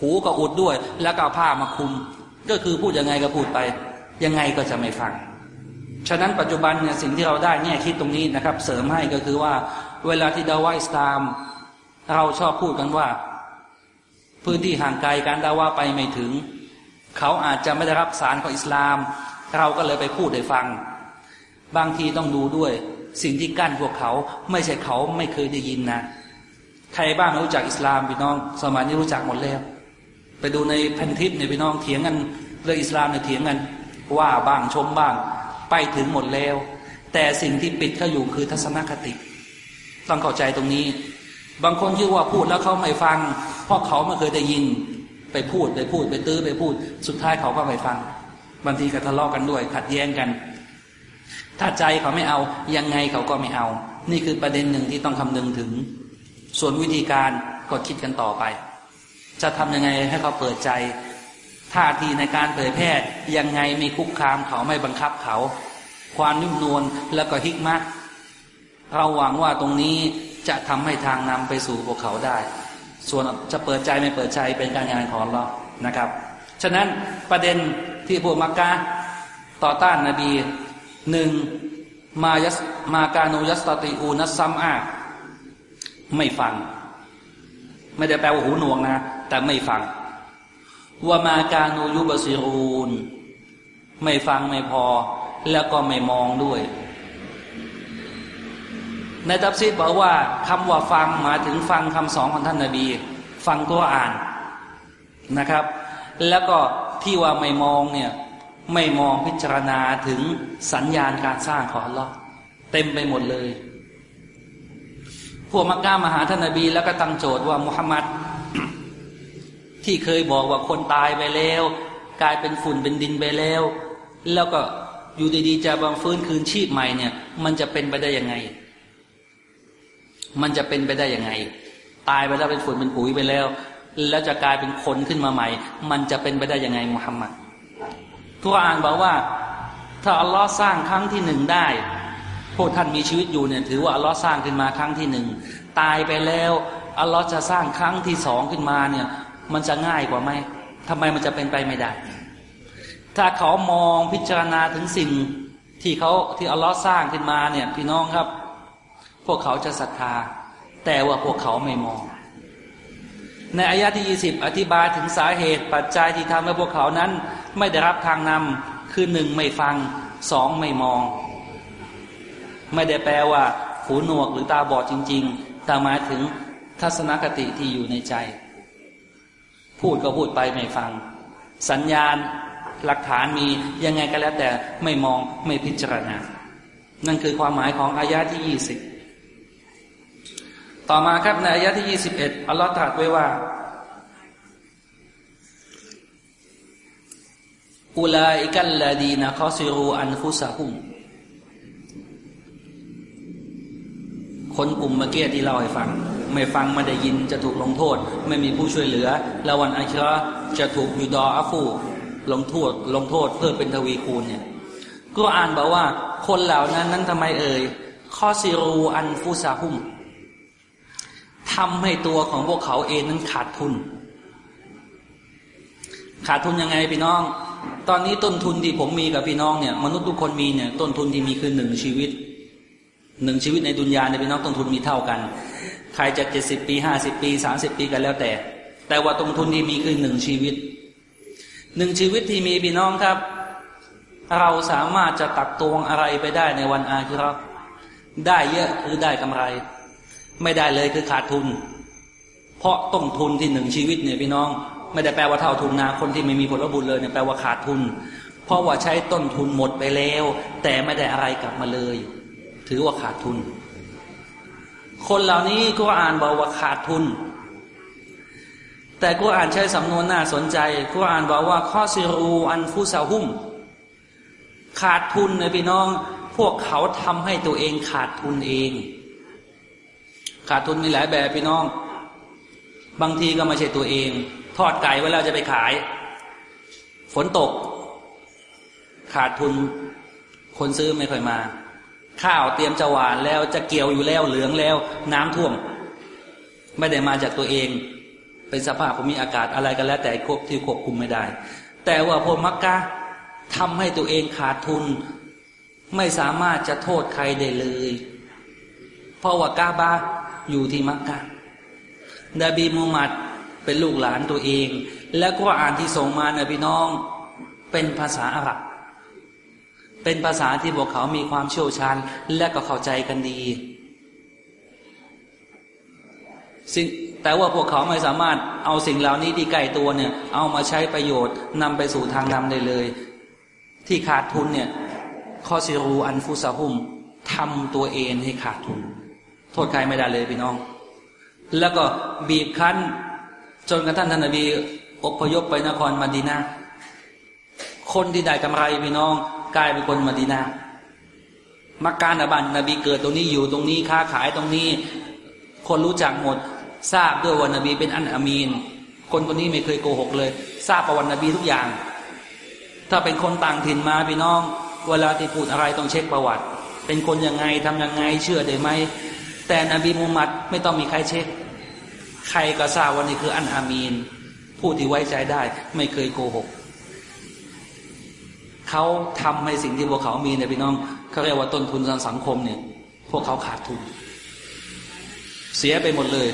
หูก็อุดด้วย แล้วก็เอาผ้ามาคุม ก็คือพูดยังไงก็พูดไป ยังไงก็จะไม่ฟัง ฉะนั้นปัจจุบันเนี่ยสิ่งที่เราได้เนี่ยคิดตรงนี้นะครับ เสริมให้ก็คือว่า เวลาที่ดาว่าอิสลาม เราชอบพูดกันว่า พื้นที่ห่างไกลการดาว่าไปไม่ถึง เขาอาจจะไม่ได้รับสารของอิสลาม เราก็เลยไปพูดให้ฟัง บางทีต้องดูด้วย สิ่งที่กั้นพวกเขาไม่ใช่เขาไม่เคยได้ยินนะใครบ้างรู้จักอิสลามพี่น้อง สมัยนี้รู้จักหมดแล้ว ไปดูในพันทิปเนี่ยพี่น้องเถียงกันเรื่องอิสลามเนี่ยเถียงกันว่าบ้างชมบ้าง ไปถึงหมดแล้ว แต่สิ่งที่ปิดเขาอยู่คือทัศนคติ ต้องเข้าใจตรงนี้ บางคนคิดว่าพูดแล้วเขาไม่ฟัง เพราะเขาไม่เคยได้ยิน ไปพูดไปพูด ไปตื้อไปพูด สุดท้ายเขาก็ไม่ฟัง บางทีก็ทะเลาะกันด้วย ขัดแย้งกัน ถ้าใจเขาไม่เอายังไงเขาก็ไม่เอา นี่คือประเด็นหนึ่งที่ต้องคำนึงถึง ส่วนวิธีการก็คิดกันต่อไป จะทำยังไงให้เขาเปิดใจท่าทีในการเผยแพร่ยังไงไม่คุกคามเขาไม่บังคับเขา ความนุ่มนวลแล้วก็ฮิกมะเราหวังว่าตรงนี้จะทำให้ทางนำไปสู่พวกเขาได้ ส่วนจะเปิดใจไม่เปิดใจเป็นการงานของเรานะครับ ฉะนั้นประเด็นที่พวกมักกะต่อต้านนบีหนึ่งมายัสมาการุยัสติอูนัสซัมอาไม่ฟัง ไม่ได้แปลว่าหูหนวกนะ แต่ไม่ฟัง ว่ามาการูยุบสิรูนไม่ฟังไม่พอ แล้วก็ไม่มองด้วย ในตับซีดบอกว่าคำว่าฟังหมายถึงฟังคำสอนของท่านนาบี ฟังตัวอ่านนะครับ แล้วก็ที่ว่าไม่มองเนี่ยไม่มองพิจารณาถึงสัญญาณการสร้างของอัลลอฮ์เต็มไปหมดเลย พวกมักกะมาหาท่านนาบี แล้วก็ตั้งโจทย์ว่ามุฮัมมัดที่เคยบอกว่าคนตายไปแล้ว กลายเป็นฝุ่นเป็นดินไปแล้ว แล้วก็อยู่ดีๆจะบังฟื้นคืนชีพใหม่เนี่ย มันจะเป็นไปได้ยังไง มันจะเป็นไปได้ยังไง ตายไปแล้วเป็นฝุ่นเป็นปุ๋ยไปแล้ว แล้วจะกลายเป็นคนขึ้นมาใหม่ มันจะเป็นไปได้ยังไงมุฮัมมัดทุกอ่านบอกว่า ถ้าอัลลอฮ์สร้างครั้งที่หนึ่งได้พวกท่านมีชีวิตอยู่เนี่ยถือว่าอัลลอฮ์สร้างขึ้นมาครั้งที่หนึ่งตายไปแล้วอัลลอฮ์จะสร้างครั้งที่สองขึ้นมาเนี่ย มันจะง่ายกว่าไหมทำไมมันจะเป็นไปไม่ได้ ถ้าเขามองพิจารณาถึงสิ่งที่เขาที่อัลลอฮ์สร้างขึ้นมาเนี่ย พี่น้องครับ พวกเขาจะศรัทธา แต่ว่าพวกเขาไม่มอง ในอายะที่ยี่สิบอธิบายถึงสาเหตุปัจจัยที่ทำให้พวกเขานั้น ไม่ได้รับทางนำคือหนึ่งไม่ฟังสองไม่มอง ไม่ได้แปลว่า หูหนวกหรือตาบอดจริง ๆ แต่หมายถึงทัศนคติที่อยู่ในใจ พูดก็พูดไปไม่ฟัง สัญญาณหลักฐานมียังไงก็แล้วแต่ไม่มองไม่พิจารณา นั่นคือความหมายของอายะที่ยี่สิบ ต่อมาครับในอายะที่ยี่สิบเอ็ดอัลลอฮฺตรัสไว้ว่าอุลาอิกัลลาดีนะคอซิรูอันฟุสะฮุมคนกลุ่มเมื่อกี้ที่เล่าให้ฟัง ไม่ฟังไม่ได้ยินจะถูกลงโทษ ไม่มีผู้ช่วยเหลือ แล้ววันอัคราจะถูกยูดออัฟูลงโทษลงโทษเพิ่มเป็นทวีคูณเนี่ยก็อ่านบอกว่า คนเหล่านั้นนั้นทำไมเอ่ยข้อซิรูอันฟุซาหุม ทำให้ตัวของพวกเขาเองนั้นขาดทุน ขาดทุนยังไงพี่น้อง ตอนนี้ต้นทุนที่ผมมีกับพี่น้องเนี่ยมนุษย์ทุกคนมีเนี่ยต้นทุนที่มีคือหนึ่งชีวิตหนึ่งชีวิตในดุนยาเนี่ยพี่น้องต้นทุนมีเท่ากัน ใครจะเจ็ดสิบปีห้าสิบปีสามสิบปีกันแล้วแต่ แต่ว่าตรงทุนที่มีคือหนึ่งชีวิตหนึ่งชีวิตที่มีพี่น้องครับ เราสามารถจะตักตวงอะไรไปได้ในวันอาคิรอได้เยอะคือได้กำไร ไม่ได้เลยคือขาดทุน เพราะต้นทุนที่หนึ่งชีวิตเนี่ยพี่น้อง ไม่ได้แปลว่าเท่าทุนนาคนที่ไม่มีผลบุญเลยเนี่ยแปลว่าขาดทุน เพราะว่าใช้ต้นทุนหมดไปแล้ว แต่ไม่ได้อะไรกลับมาเลย ถือว่าขาดทุน คนเหล่านี้ก็อ่านบอกว่าขาดทุน แต่ก็อ่านใช้สำนวนน่าสนใจก็อ่านบอกว่าข้อซิรูอันฟุซาหุมขาดทุนในพี่น้อง พวกเขาทำให้ตัวเองขาดทุนเอง ขาดทุนมีหลายแบบพี่น้อง บางทีก็ไม่ใช่ตัวเอง ทอดไก่ไว้แล้วจะไปขาย ฝนตก ขาดทุนคนซื้อไม่ค่อยมา ข้าวเตรียมจะหวานแล้วจะเกี่ยวอยู่แล้วเหลืองแล้ว น้ำท่วม ไม่ได้มาจากตัวเอง เป็นสภาพภูมิอากาศอะไรกันแล้ว แต่ควบที่ควบคุมไม่ได้ แต่ว่าพวกมักกะทำให้ตัวเองขาดทุน ไม่สามารถจะโทษใครได้เลย เพราะว่ากาบา อยู่ที่มักกะดาบีมูฮัมมัดเป็นลูกหลานตัวเอง แล้วก็อ่านที่ส่งมาในพี่น้องเป็นภาษาอาหรับเป็นภาษาที่พวกเขามีความเชี่ยวชาญและก็เข้าใจกันดีสิ่งแต่ว่าพวกเขาไม่สามารถเอาสิ่งเหล่านี้ที่ใกล้ตัวเนี่ย เอามาใช้ประโยชน์นำไปสู่ทางนำได้เลย ที่ขาดทุนเนี่ยข้อซิรูอันฟุซาหุมทำตัวเองให้ขาดทุน โทษใครไม่ได้เลยพี่น้อง แล้วก็บีบคั้น จนกระทั่งท่านนบีอพยพไปนครมาดีนาคนที่ได้กำไรพี่น้อง กลายเป็นคนมาดีนามักการนบันนบีเกิดตรงนี้อยู่ตรงนี้ค้าขายตรงนี้ คนรู้จักหมด ทราบด้วยว่านบีเป็นอันอามีน คนคนนี้ไม่เคยโกหกเลย ทราบประวัตินบีทุกอย่าง ถ้าเป็นคนต่างถิ่นมาพี่น้อง เวลาที่พูดอะไรต้องเช็คประวัติ เป็นคนยังไงทำยังไงเชื่อได้ไหม แต่นบีมุฮัมมัดไม่ต้องมีใครเช็ค ใครก็ทราบว่านี่คืออันอามีน ผู้ที่ไว้ใจได้ ไม่เคยโกหก เขาทำให้สิ่งที่พวกเขามีเนี่ยพี่น้องเขาเรียกว่าต้นทุนทางสังคมเนี่ย พวกเขาขาดทุน เสียไปหมดเลย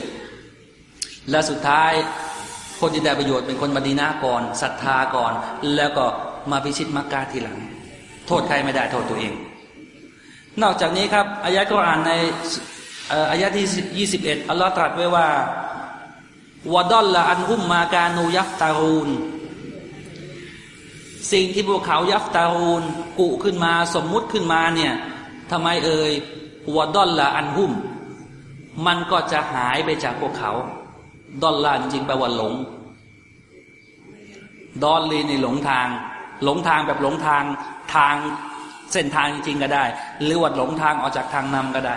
และสุดท้ายคนที่ได้ประโยชน์เป็นคนบัดีนาก่อนศรัทธาก่อน แล้วก็มาพิชิตมักกะทีหลัง โทษใครไม่ได้โทษตัวเอง นอกจากนี้ครับอายะก็อ่านใน อายะที่ยี่สิบเอ็ดอัลลอฮ์ตรัสไว้ว่าวดอลละอันหุมมาการนูยัฟตารูนสิ่งที่พวกเขายัฟตารูนกุขึ้นมาสมมุติขึ้นมาเนี่ยทำไมเอ่ยวดอลละอันหุม มันก็จะหายไปจากพวกเขา ดอลลาจริงแปลว่าหลง ดอลลีในหลงทาง หลงทางแบบหลงทางทางเส้นทางจริงๆก็ได้ หรือว่าหลงทางออกจากทางนำก็ได้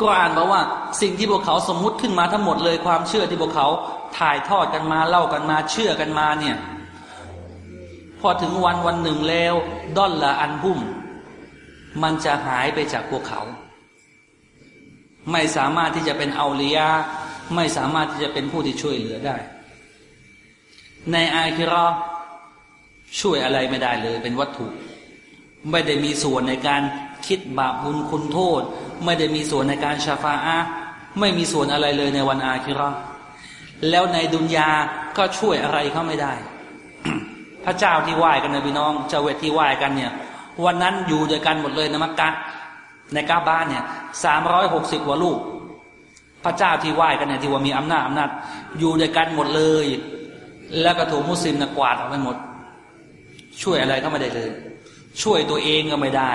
ก็อ่านบอกว่าสิ่งที่พวกเขาสมมุติขึ้นมาทั้งหมดเลยความเชื่อที่พวกเขาถ่ายทอดกันมาเล่ากันมาเชื่อกันมาเนี่ย พอถึงวันวันหนึ่งแล้วดอนละอันบุ่ม มันจะหายไปจากพวกเขา ไม่สามารถที่จะเป็นเอาลียาไม่สามารถที่จะเป็นผู้ที่ช่วยเหลือได้ ในอาคิรอช่วยอะไรไม่ได้เลย เป็นวัตถุ ไม่ได้มีส่วนในการ คิดบาปบุญคุณโทษ ไม่ได้มีส่วนในการชาฟาอาไม่มีส่วนอะไรเลยในวันอาคิรอแล้วในดุนยาก็ช่วยอะไรเขาไม่ได้ พระเจ้าที่ไหว้กันนะพี่น้อง เจ้าเวทที่ไหว้กันเนี่ย วันนั้นอยู่ด้วยกันหมดเลยนะมักกะในกาบ้านเนี่ยสามร้อยหกสิบกว่าลูก พระเจ้าที่ไหว้กันเนี่ยที่ว่ามีอำนาจอำนาจ อยู่ด้วยกันหมดเลย แล้วก็ถูกมุสลิมนะกวาดออกไปหมด ช่วยอะไรก็ไม่ได้เลย ช่วยตัวเองก็ไม่ได้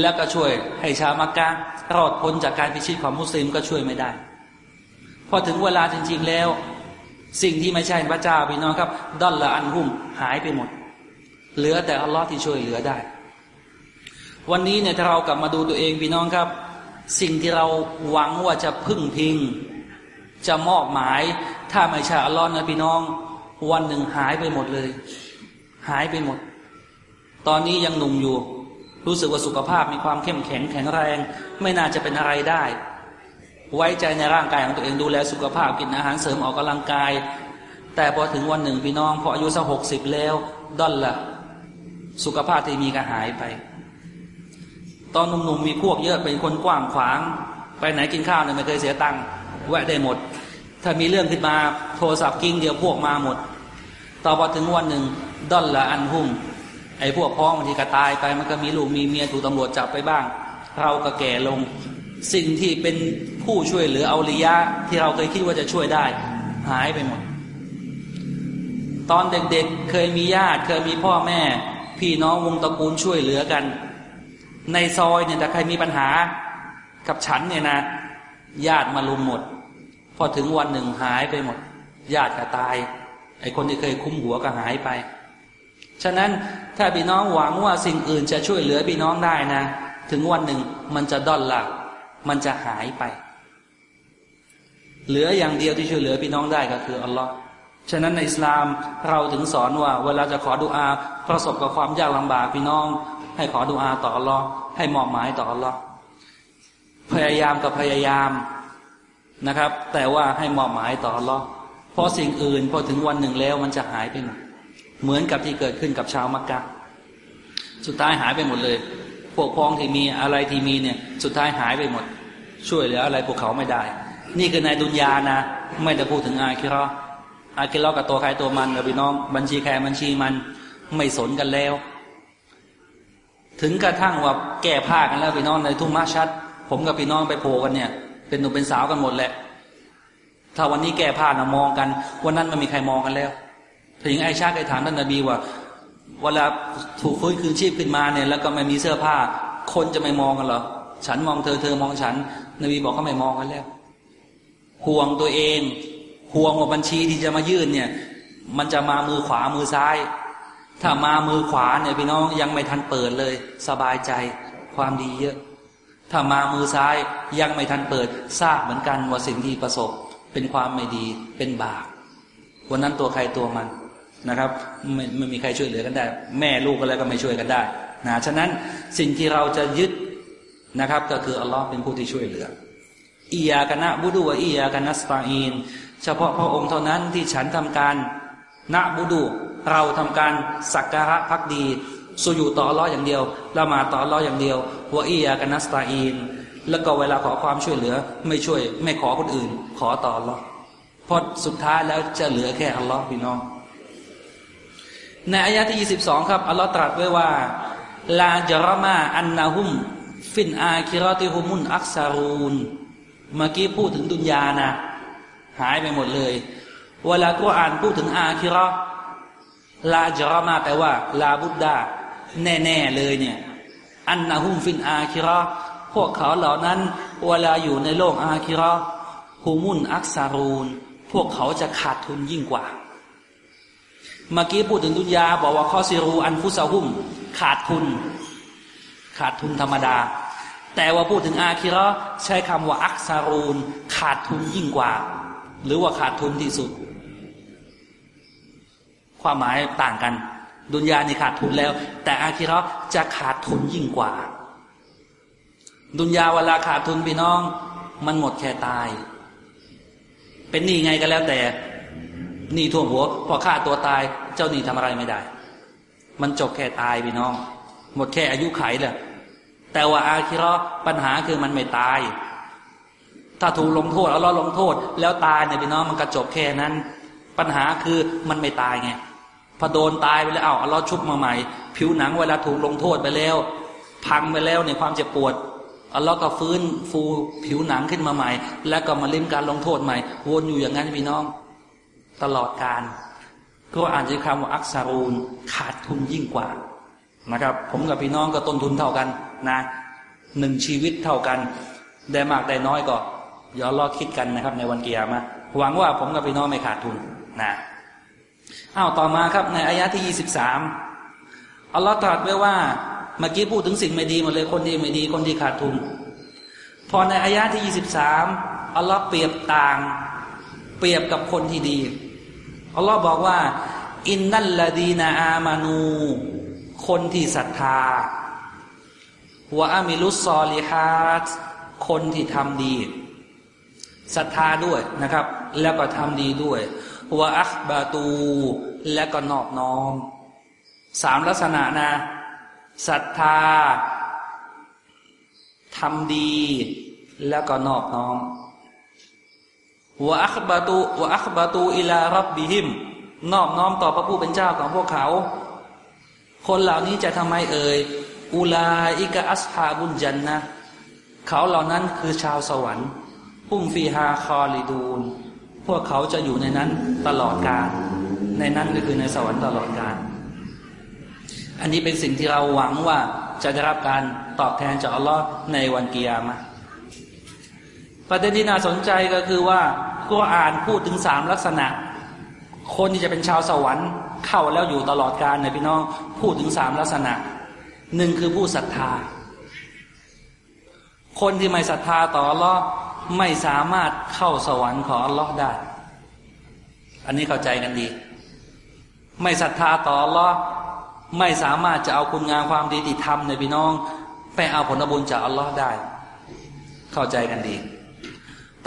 แล้วก็ช่วยให้ชาวมักกะรอดพ้นจากการพิชิตของมุสลิมก็ช่วยไม่ได้ พอถึงเวลาจริง ๆแล้ว สิ่งที่ไม่ใช่พระเจ้าพี่น้องครับดอนละอันหุ่มหายไปหมด เหลือแต่อัลลอฮ์ที่ช่วยเหลือได้ วันนี้เนี่ยถ้าเรากลับมาดูตัวเองพี่น้องครับ สิ่งที่เราหวังว่าจะพึ่งพิง จะมอบหมาย ถ้าไม่ใช่อัลลอฮ์นะพี่น้อง วันหนึ่งหายไปหมดเลย หายไปหมด ตอนนี้ยังหนุ่มอยู่ รู้สึกว่าสุขภาพมีความเข้มแข็งแข็งแรง ไม่น่าจะเป็นอะไรได้ ไว้ใจในร่างกายของตัวเองดูแลสุขภาพกินอาหารเสริมออกกำลังกาย แต่พอถึงวันหนึ่งพี่น้องพออายุสักหกสิบแล้วด้อนละสุขภาพที่มีก็หายไป ตอนหนุ่มๆมีพวกเยอะเป็นคนกว้างขวาง ไปไหนกินข้าวเนี่ยไม่เคยเสียตังค์แวะได้หมด ถ้ามีเรื่องขึ้นมาโทรศัพท์กิ้งเดียวพวกมาหมด ต่อพอถึงวันหนึ่งด้อนละอันหุ่ม ไอ้พวกพ้องบางทีก็ตายไปมันก็มีลูกมีเมียถูกตำรวจจับไปบ้าง เราก็แก่ลง สิ่งที่เป็นผู้ช่วยเหลือเอาลิยะที่เราเคยคิดว่าจะช่วยได้ หายไปหมด ตอนเด็กๆเเคยมีญาติ เคยมีพ่อแม่ พี่น้องวงตระกูลช่วยเหลือกัน ในซอยเนี่ยแต่ใครมีปัญหากับฉันเนี่ยนะ ญาติมาลุมหมด พอถึงวันหนึ่งหายไปหมด ญาติก็ตาย ไอคนที่เคยคุ้มหัวก็หายไป ฉะนั้นถ้าพี่น้องหวังว่าสิ่งอื่นจะช่วยเหลือพี่น้องได้นะ ถึงวันหนึ่งมันจะด้อนหลัก มันจะหายไป เหลืออย่างเดียวที่ช่วยเหลือพี่น้องได้ก็คืออัลลอฮ์ฉะนั้นในอิสลามเราถึงสอนว่า เวลาจะขอดุอาประสบกับความยากลำบากพี่น้อง ให้ขอดุอาต่ออัลลอฮ์ให้มอบหมายต่ออัลลอฮ์พยายามกับพยายามนะครับ แต่ว่าให้มอบหมายต่ออัลลอฮ์เพราะสิ่งอื่นพอถึงวันหนึ่งแล้วมันจะหายไปหมด เหมือนกับที่เกิดขึ้นกับชาวมักกะ สุดท้ายหายไปหมดเลย พวกพ้องที่มีอะไรที่มีเนี่ย สุดท้ายหายไปหมด ช่วยเหลืออะไรพวกเขาไม่ได้ นี่คือในดุนยานะ ไม่ได้พูดถึงอาคิรออาคิรอกับตัวใครตัวมันกับพี่น้อง บัญชีใครบัญชีมันไม่สนกันแล้ว ถึงกระทั่งว่าแก้ผ้ากันแล้วพี่น้องในทุ่งมาชัด ผมกับพี่น้องไปโผล่กันเนี่ย เป็นหนุ่มเป็นสาวกันหมดแหละ ถ้าวันนี้แก้ผ้านะมองกัน วันนั้นไม่มีใครมองกันแล้ว ถึงไอชาเคยถามท่านนบีว่าเวลาถูกฟื้นคืนชีพขึ้นมาเนี่ย แล้วก็ไม่มีเสื้อผ้า คนจะไม่มองกันเหรอ ฉันมองเธอเธอมองฉัน นบีบอกเขาไม่มองกันแล้วห่วงตัวเองห่วงว่าบัญชีที่จะมายื่นเนี่ย มันจะมามือขวามือซ้าย ถ้ามามือขวาเนี่ยพี่น้องยังไม่ทันเปิดเลย สบายใจความดีเยอะ ถ้ามามือซ้ายยังไม่ทันเปิดทราบเหมือนกันว่าสิ่งที่ประสบเป็นความไม่ดีเป็นบาปวันนั้นตัวใครตัวมัน นะครับไม่ไม่มีใครช่วยเหลือกันได้ แม่ลูกอะไรก็ไม่ช่วยกันได้นะฉะนั้นสิ่งที่เราจะยึดนะครับ ก็คืออัลลอฮ์เป็นผู้ที่ช่วยเหลืออียากันนะบุดูวอียากันนัสตาอินเฉพาะพระองค์เท่านั้นที่ฉันทำการนะบุดูเราทำการสักการะพักดีสุยูต่อร้ออย่างเดียวละมาต่อร้ออย่างเดียววอียากันนัสตาอินแล้วก็เวลาขอความช่วยเหลือ ไม่ช่วย ไม่ขอคนอื่น ขอต่อรอเพราะสุดท้ายแล้วจะเหลือแค่อัลลอฮ์พี่น้อง ในอายะที่22ครับอัลลอฮ์ตรัสไว้ว่าลาจรมาอันนาหุม ฟินอาคิรอติฮุมุนอักซารูนเมื่อกี้พูดถึงดุนยานะหายไปหมดเลยเวลาตัวอ่านพูดถึงอาคิรอลาจรมาแปลว่า ลาบุดดาแน่ๆเลยเนี่ยอันนาหุมฟินอาคิรอพวกเขาเหล่านั้นเวลาอยู่ในโลกอาคิรอฮุมุนอักซารูน พวกเขาจะขาดทุนยิ่งกว่า เมื่อกี้พูดถึงดุนยาบอกว่าข้อซิรูอันฟุซาหุม ขาดทุน ขาดทุนธรรมดา แต่ว่าพูดถึงอาคิระใช้คำว่าอักซารูน ขาดทุนยิ่งกว่า หรือว่าขาดทุนที่สุด ความหมายต่างกัน ดุนยานี่ขาดทุนแล้ว แต่อาคิระจะขาดทุนยิ่งกว่า ดุนยาเวลาขาดทุนพี่น้อง มันหมดแค่ตาย เป็นหนี้ไงก็แล้วแต่ หนี้ท่วมหัว พอฆ่าตัวตาย เจ้าหนี้ทำอะไรไม่ได้ มันจบแค่ตายพี่น้อง หมดแค่อายุไขแหละแต่ว่าอาคิรอปัญหาคือมันไม่ตาย ถ้าถูกลงโทษเอาล้อลงโทษ แล้วตายเนี่ยพี่น้องมันก็จบแค่นั้น ปัญหาคือมันไม่ตายไงพอโดนตายไปแล้วเอาเอาล้อชุบมาใหม่ ผิวหนังเวลาถูกลงโทษไปแล้ว พังไปแล้วในความเจ็บปวดอัลลอฮ์ก็ฟื้นฟูผิวหนังขึ้นมาใหม่ แล้วก็มาเลิ้มการลงโทษใหม่ วนอยู่อย่างนั้นพี่น้อง ตลอดการ ก็อ่านใจคำว่าอักษารูนขาดทุนยิ่งกว่านะครับ ผมกับพี่น้องก็ต้นทุนเท่ากันนะหนึ่งชีวิตเท่ากัน ได้มากได้น้อยก็ย้อนรอคิดกันนะครับ ในวันเกียร์มาหวังว่าผมกับพี่น้องไม่ขาดทุนนะอ้าวต่อมาครับในอายะที่ยี่สิบสามอัลลอฮ์ตรัสไว้ว่าเมื่อกี้พูดถึงสิ่งไม่ดีหมดเลยคนดีไม่ดีคนที่ขาดทุน พอในอายะที่ยี่สิบสามอัลลอฮ์เปรียบต่าง เปรียบกับคนที่ดี อัลลอฮ์บอกว่า อินนัลลดีนาอามานู คนที่ศรัทธาวะอามิลุสซอลิฮัตคนที่ทำดีศรัทธาด้วยนะครับ แล้วก็ทำดีด้วยวะอัคบาตู และก็นอบน้อมสามลักษณะนะศรัทธาทำดี แล้วก็นอบน้อม วะอัคบาตูวะอัคบาตูอิลารับบิหิม นอบน้อมต่อพระผู้เป็นเจ้าของพวกเขา คนเหล่านี้จะทำไมเอ่ยอุลาอิกะอัสฮาบุญจันนะเขาเหล่านั้นคือชาวสวรรค์พุ่มฟีฮาคอลิดูนพวกเขาจะอยู่ในนั้นตลอดกาลในนั้นก็คือในสวรรค์ตลอดกาลอันนี้เป็นสิ่งที่เราหวังว่าจะได้รับการตอบแทนจากอัลลอฮ์ในวันกิยามะ ประเด็นที่น่าสนใจก็คือว่าก็อ่านพูดถึงสามลักษณะ คนที่จะเป็นชาวสวรรค์เข้าแล้วอยู่ตลอดกาลในพี่น้องพูดถึงสามลักษณะหนึ่งคือผู้ศรัทธา คนที่ไม่ศรัทธาต่ออัลลอฮ์ไม่สามารถเข้าสวรรค์ของอัลลอฮ์ได้ อันนี้เข้าใจกันดี ไม่ศรัทธาต่ออัลลอฮ์ไม่สามารถจะเอาคุณงามความดีที่ทำในพี่น้อง ไปเอาผลบุญจากอัลลอฮ์ได้ เข้าใจกันดี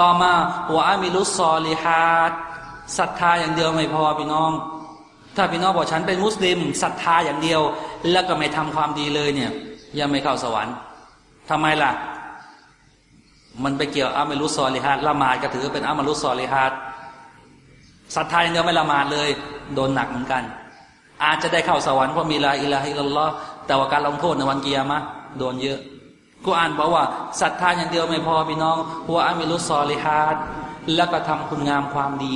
ต่อมาหัวะมิลุสซอลิฮัดศรัทธาอย่างเดียวไม่พอพี่น้อง ถ้าพี่น้องบอกฉันเป็นมุสลิมศรัทธาอย่างเดียว แล้วก็ไม่ทำความดีเลยเนี่ย ยังไม่เข้าสวรรค์ทำไมล่ะ มันไปเกี่ยวعملوا الصالحاتละหมาดก็ถือเป็นعملوا الصالحاتศรัทธาอย่างเดียวไม่ละหมาดเลย โดนหนักเหมือนกัน อาจจะได้เข้าสวรรค์เพราะมีلا إله إلا اللهแต่ว่าการลงโทษในวันกิยามะฮ์โดนเยอะ กูอ่านบอกว่าศรัทธาอย่างเดียวไม่พอพี่น้องوعملوا الصالحاتแล้วก็ทำคุณงามความดี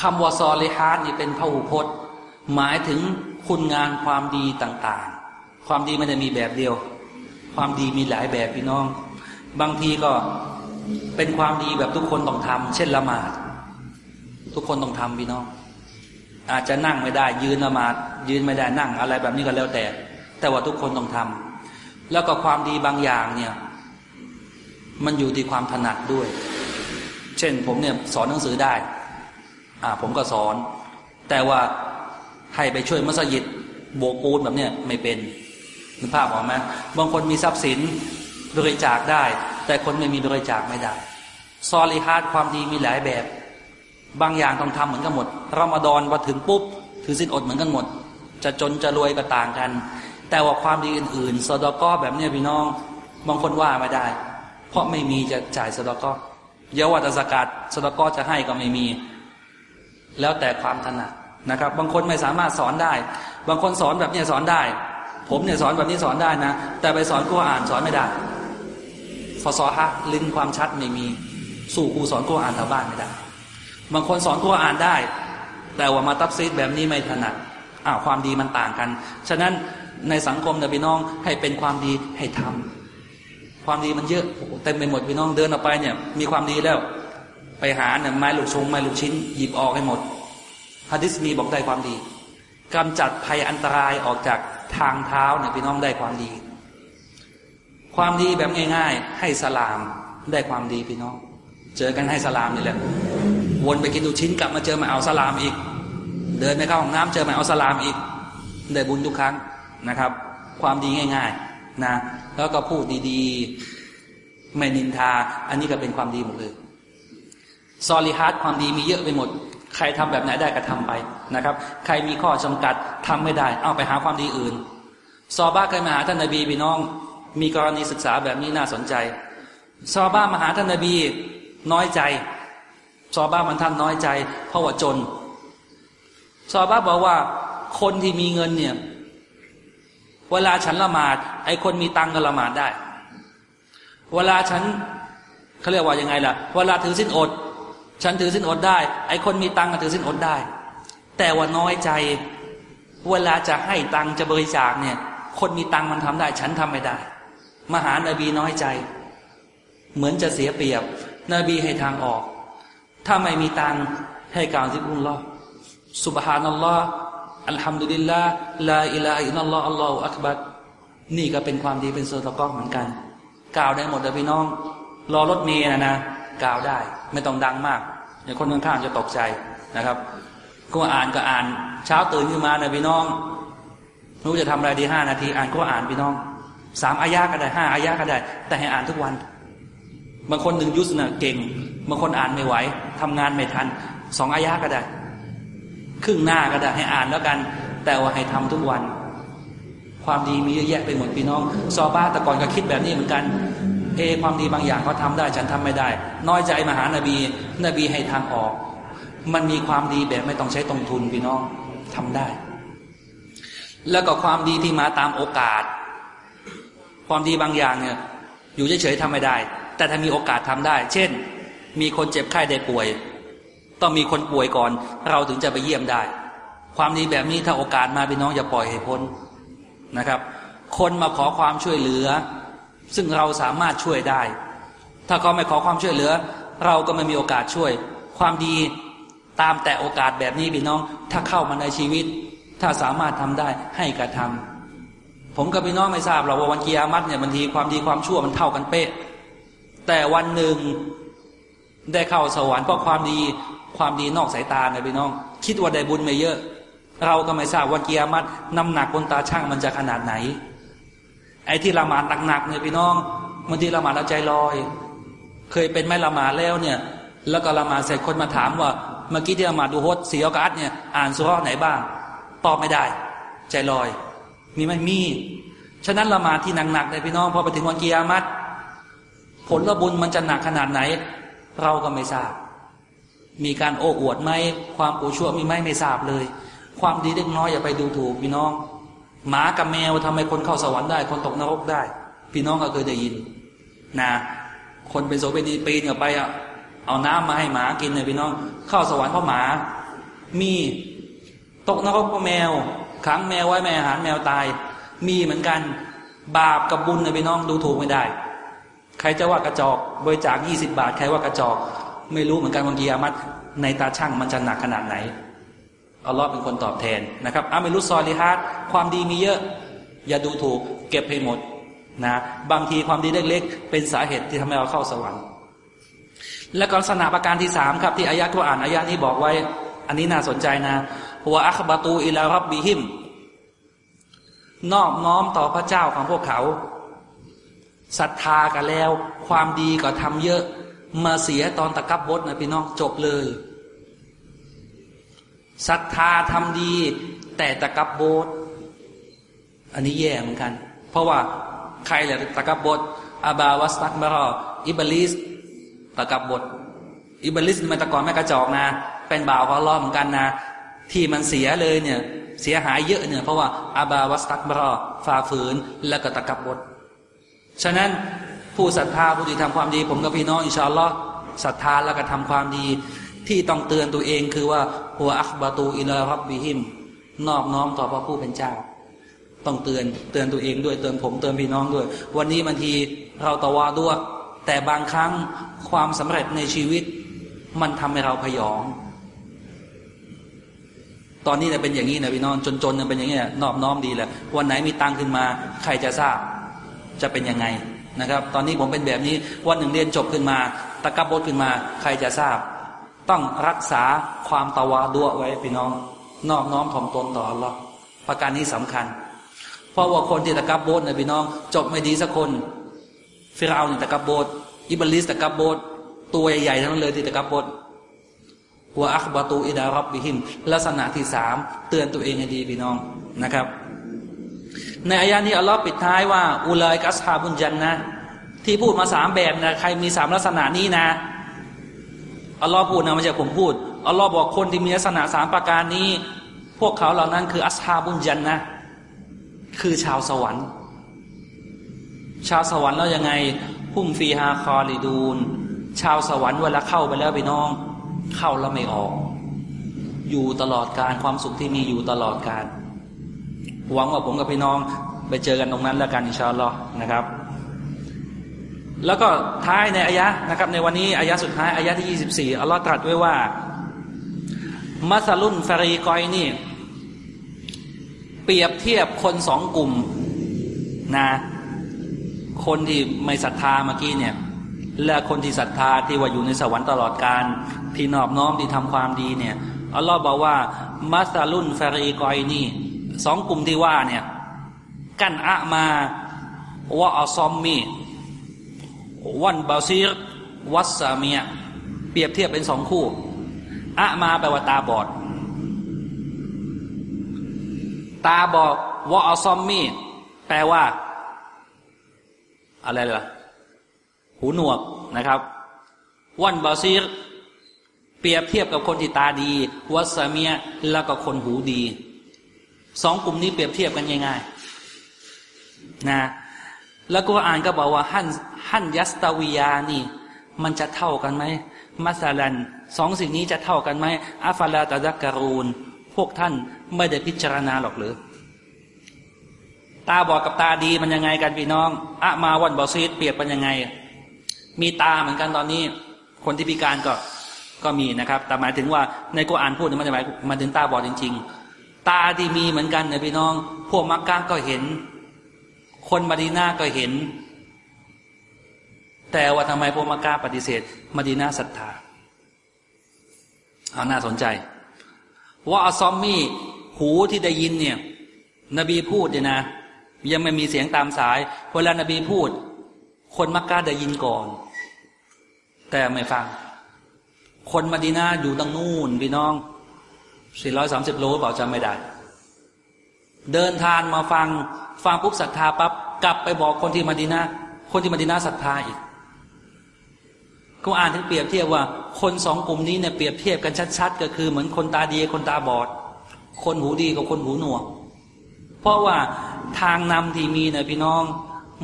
คำว่าصالحاتนี่เป็นพหูพจน์ หมายถึงคุณงามความดีต่างๆ ความดีไม่ได้มีแบบเดียว ความดีมีหลายแบบพี่น้อง บางทีก็เป็นความดีแบบทุกคนต้องทำเช่นละหมาด ทุกคนต้องทำพี่น้อง อาจจะนั่งไม่ได้ ยืนละหมาด ยืนไม่ได้นั่งอะไรแบบนี้ก็แล้วแต่ แต่ว่าทุกคนต้องท แล้วก็ความดีบางอย่างเนี่ย มันอยู่ที่ความถนัดด้วย เช่นผมเนี่ยสอนหนังสือได้ อ่า ผมก็สอน แต่ว่าให้ไปช่วยมัสยิดโบกูนแบบเนี้ยไม่เป็นนึกภาพออกไหมบางคนมีทรัพย์สินบริจาคได้ แต่คนไม่มีบริจาคไม่ได้ ซอลิฮาดความดีมีหลายแบบ บางอย่างต้องทำเหมือนกันหมดรอมฎอนพอถึงปุ๊บถือสินอดเหมือนกันหมด จะจนจะรวยก็ต่างกัน แต่ว่าความดีอื่นๆสดก้อแบบเนี้ยพี่น้องบางคนว่าไม่ได้ เพราะไม่มีจะจ่ายสดก้อเยาวัตสกัดสดก้อจะให้ก็ไม่มี แล้วแต่ความถนัดนะครับ บางคนไม่สามารถสอนได้ บางคนสอนแบบนี้สอนได้ ผมเนี่ยสอนแบบนี้สอนได้นะ แต่ไปสอนกูอ่านสอนไม่ได้ฟอซอฮะลิ้นความชัดไม่มี สู่ครูสอนกูอ่านชาวบ้านไม่ได้ บางคนสอนกูอ่านได้ แต่ว่ามาตับซีดแบบนี้ไม่ถนัดอ้าวความดีมันต่างกัน ฉะนั้น ในสังคมเนี่ยพี่น้องให้เป็นความดีให้ทำความดีมันเยอะเต็มไปหมดพี่น้องเดินออกไปเนี่ย มีความดีแล้ว ไปหาเนี่ยไม้ลูกชงไม้ลูกชิ้น หยิบออกให้หมดฮะดิษมีบอกได้ความดีกำจัดภัยอันตรายออกจากทางเท้าเนี่ยพี่น้องได้ความดี ความดีแบบง่าย ๆ ให้สลามได้ความดีพี่น้อง เจอกันให้สลามนี่แหละวนไปกินดูชิ้นกลับมาเจอมาเอาสลามอีก เดินไปเข้าห้องน้ำเจอมาเอาสลามอีก ได้บุญทุกครั้ง นะครับ ความดีง่ายๆนะแล้วก็พูดดีๆ ไม่นินทา อันนี้ก็เป็นความดีหมดเลยซอลิฮัตความดีมีเยอะไปหมด ใครทำแบบไหนได้ก็ทำไปนะครับ ใครมีข้อจำกัดทำไม่ได้ เอาไปหาความดีอื่น ซอบ้าเคยมาหาท่านนบีพี่น้อง มีกรณีศึกษาแบบนี้น่าสนใจ ซอบ้ามาหาท่านนบีน้อยใจ ซอบ้ามันท่านน้อยใจ เพราะว่าจน ซอบ้าบอกว่าคนที่มีเงินเนี่ย เวลาฉันละหมาด ไอ้คนมีตังก็ละหมาดได้ เวลาฉันเขาเรียกว่ายังไงล่ะ เวลาถือสินอด ฉันถือสินอดได้ ไอ้คนมีตังก็ถือสินอดได้ แต่ว่าน้อยใจ เวลาจะให้ตังจะบริจาคเนี่ย คนมีตังมันทำได้ ฉันทำไม่ได้ มหานบีน้อยใจ เหมือนจะเสียเปรียบ นบีให้ทางออก ถ้าไม่มีตังให้กล่าวที่อุลลอฮ์สุบฮานัลลอฮ์ อัลฮัมดุลิลลาห์ลาอิลาอินัลลอฮ์อัลลอฮฺอักบัดนี่ก็เป็นความดีเป็นโซตะก้อเหมือนกัน กล่าวได้หมดเลยพี่น้อง รอรถเมย์นะนะกล่าวได้ ไม่ต้องดังมากเดี๋ยวคนข้างๆจะตกใจนะครับ ก็อ่านก็อ่าน เช้าตื่นขึ้นมานะพี่น้องรู้จะทำอะไรดีห้านาที อ่านก็อ่านพี่น้องสามอายะก็ได้ห้าอายะก็ได้ แต่ให้อ่านทุกวัน บางคนหนึ่งยุสนะเก่ง บางคนอ่านไม่ไหวทำงานไม่ทันสองอายะก็ได้ ครึ่งหน้าก็ได้ให้อ่านแล้วกัน แต่ว่าให้ทำทุกวัน ความดีมีเยอะแยะไปหมดพี่น้อง ซอบ้าแต่ก่อนก็คิดแบบนี้เหมือนกัน เอ ความดีบางอย่างเขาทาได้ฉันทำไม่ได้ น้อยใจมาหานบี นบีให้ทางออก มันมีความดีแบบไม่ต้องใช้ตรงทุนพี่น้องทำได้ แล้วก็ความดีที่มาตามโอกาส ความดีบางอย่างเนี่ยอยู่เฉยๆทำไม่ได้ แต่ถ้ามีโอกาสทำได้ เช่น มีคนเจ็บไข้ได้ป่วย ต้องมีคนป่วยก่อน เราถึงจะไปเยี่ยมได้ ความดีแบบนี้ถ้าโอกาสมาพี่น้องอย่าปล่อยให้พ้นนะครับ คนมาขอความช่วยเหลือ ซึ่งเราสามารถช่วยได้ ถ้าเขาไม่ขอความช่วยเหลือ เราก็ไม่มีโอกาสช่วย ความดีตามแต่โอกาสแบบนี้พี่น้อง ถ้าเข้ามาในชีวิต ถ้าสามารถทำได้ให้กระทำผมกับพี่น้องไม่ทราบเราว่าวันกิยามัตเนี่ยบางทีความดีความชั่วมันเท่ากันเป๊ะ แต่วันหนึ่งได้เข้าสวรรค์เพราะความดี ความดีนอกสายตาเนี่ยพี่น้อง คิดว่าได้บุญไม่เยอะ เราก็ไม่ทราบวันกิยามัตน้ำหนักบนตาช่างมันจะขนาดไหน ไอ้ที่ละหมาดหนักๆเนี่ยพี่น้องบางทีละหมาดเราใจลอย เคยเป็นไหมละหมาดแล้วเนี่ย แล้วก็ละหมาดเสร็จคนมาถามว่าเมื่อกี้ที่ละหมาดดูโฮสสีอากาศเนี่ยอ่านสุราไหนบ้างตอบไม่ได้ ใจลอย มีไหมมีฉะนั้นละหมาดที่หนักๆเนี่ยพี่น้องพอไปถึงวันกิยามัตผลบุญมันจะหนักขนาดไหน เราก็ไม่ทราบ มีการโอ้อวดไหมความปูชั่วมีไหมไม่ทราบเลย ความดีเล็กน้อยอย่าไปดูถูกพี่น้อง หมากับแมวทำไมคนเข้าสวรรค์ได้ คนตกนรกได้ พี่น้องก็เคยได้ยิน นะ คนเป็นโสเภณีปีนกับไปอะเอาน้ำมาให้หมากินเลยพี่น้อง เข้าสวรรค์เพราะหมา มีตกนรกเพราะแมวขังแมวไว้แม่อาหารแมวตาย มีเหมือนกันบาปกับบุญเลยพี่น้องดูถูกไม่ได้ ใครจะว่ากระจอกบริจาคยี่สิบาท ใครว่ากระจอก ไม่รู้เหมือนกันบางทีอามัดในตาช่างมันจะหนักขนาดไหนอัลลอฮ์เป็นคนตอบแทนนะครับอามิรุซอลิฮัดความดีมีเยอะ อย่าดูถูกเก็บให้หมดนะบางทีความดีเล็กๆเป็นสาเหตุที่ทำให้เราเข้าสวรรค์ และกลักษณะประการที่สามครับที่อายะกุรอานอายะนี้บอกไว้ อันนี้น่าสนใจนะหัวอัคบาตูอิลารับบิหิม นอบน้อมต่อพระเจ้าของพวกเขาศรัทธากันแล้ว ความดีก็ทำเยอะ มาเสียตอนตะกับบดนะพี่น้องจบเลยศรัทธาทำดี แต่تكبرอันนี้แย่เหมือนกัน เพราะว่าใครแหละتكبر أبى واستكبرอิบลิสتكبرอิบลิสมันแต่ก่อนไม่กระจอกนะ เป็นบ่าวของอัลลอฮ์เหมือนกันนะ ที่มันเสียเลยเนี่ย เสียหายเยอะเนี่ย เพราะว่าأبى واستكبرฝ่าฝืนแล้วก็تكبرฉะนั้น ผู้ศรัทธาผู้ที่ทำความดี ผมกับพี่น้องإن شاء اللهศรัทธาแล้วก็ทำความดี ที่ต้องเตือนตัวเองคือว่าหัวอัคบาตูอิลารับบิฮิม นอบน้อมต่อพระผู้เป็นเจ้า ต้องเตือนเตือนตัวเองด้วยเตือนผมเตือนพี่น้องด้วย วันนี้บางทีเราตะวาด้วยแต่บางครั้งความสำเร็จในชีวิต มันทำให้เราพยอง ตอนนี้เนี่ยเป็นอย่างนี้นะพี่น้องจนๆเนี่ยเป็นอย่างนี้นอบน้อมดีแหละวันไหนมีตังขึ้นมา ใครจะทราบจะเป็นยังไง นะครับ ตอนนี้ผมเป็นแบบนี้วันหนึ่งเรียนจบขึ้นมา ตะกับบดขึ้นมา ใครจะทราบ ต้องรักษาความตะวาดัวไว้พี่น้อง นอบน้อมถ่อมตนต่อ Allah ประการนี้สำคัญ เพราะว่าคนที่ตะกับบดนะพี่น้อง จบไม่ดีสักคนฟิราเนี่ยตะกับบดอิบลิสตะกับบดตัวใหญ่ๆทั้งนั้นเลยที่ตะกับบดหัวอัคบาตูอิดารับบิหิมลักษณะที่สามเตือนตัวเองให้ดีพี่น้องนะครับ ในอายานี้อัลลอฮ์ปิดท้ายว่าอุลัยกัสฮาบุญจันนะที่พูดมาสามแบบนะใครมีสามลักษณะนี้นะอัลลอฮ์พูดนะไม่ใช่ผมพูดอัลลอฮ์บอกคนที่มีลักษณะสามประการนี้ พวกเขาเหล่านั้นคืออัสฮาบุญจันนะคือชาวสวรรค์ ชาวสวรรค์แล้วยังไงพุ่มฟีฮาคอลิดูนชาวสวรรค์เวลาเข้าไปแล้วไปน้อง เข้าแล้วไม่ออก อยู่ตลอดการความสุขที่มีอยู่ตลอดการ หวังว่าผมกับพี่น้องไปเจอกันตรงนั้นแล้วกันอินชาอัลลอฮ์นะครับ แล้วก็ท้ายในอายะนะครับ ในวันนี้อายะสุดท้ายอายะที่ยี่สิบสี่อัลลอฮ์ตรัสไว้ว่ามัสลุนฟารีกอยนี่ เปรียบเทียบคนสองกลุ่มนะคนที่ไม่ศรัทธาเมื่อกี้เนี่ย และคนที่ศรัทธาที่ว่าอยู่ในสวรรค์ตลอดการที่นอบน้อมที่ทำความดีเนี่ยอัลลอฮ์บอกว่ามัสลุนฟารีกอยนี่ สองกลุ่มที่ว่าเนี่ยกันอะมาวะอัซอมมีวันบาซีรวัสซามีย เปรียบเทียบเป็นสองคู่อะมาแปลว่าตาบอด ตาบอดวะอัซอมมีแปลว่า อะไรล่ะ หูหนวกนะครับวันบาซีรเปรียบเทียบกับคนที่ตาดี วัสเมียแล้วก็คนหูดี สองกลุ่มนี้เปรียบเทียบกันง่ายๆนะแล้วก็อ่านก็บอกว่าฮันฮันยัสตาวิยานี่ มันจะเท่ากันไหมมัสลันสองสิ่งนี้จะเท่ากันไหมอัฟลาตะดักการูนพวกท่านไม่ได้พิจารณาหรอกหรือ ตาบอกกับตาดีมันยังไงกันพี่น้องอะมาวันบอซีดเปรียบมันยังไง มีตาเหมือนกันตอนนี้ คนที่พิการก็ก็มีนะครับ แต่หมายถึงว่าในกุอ่านพูดมันจะหมายมาถึงตาบอดจริง ๆ ตาที่มีเหมือนกันเนะพี่น้อง พวกมักกะก็เห็น คนมาดีนาก็เห็น แต่ว่าทำไมพวกมักกะปฏิเสธมาดีนาศรัทธาเอาน่าสนใจ ว่าอัซอมมี่หูที่ได้ยินเนี่ย นบีพูดเนี่ยนะ ยังไม่มีเสียงตามสายเวลานบีพูด คนมักกะได้ยินก่อน แต่ไม่ฟัง คนมาดีนาอยู่ตรงนู่นพี่น้อง สี่ร้อยสามสิบโลเปล่าจำไม่ได้ เดินทางมาฟังฟังปุ๊บศรัทธาปั๊บกลับไปบอกคนที่มาดีนาคนที่มาดีนาศรัทธาอีกเขาอ่านถึงเปรียบเทียบว่า คนสองกลุ่มนี้เนี่ยเปรียบเทียบกันชัด ๆ ก็คือเหมือนคนตาดีคนตาบอด คนหูดีกับคนหูหนวก เพราะว่าทางนำที่มีเนี่ยพี่น้อง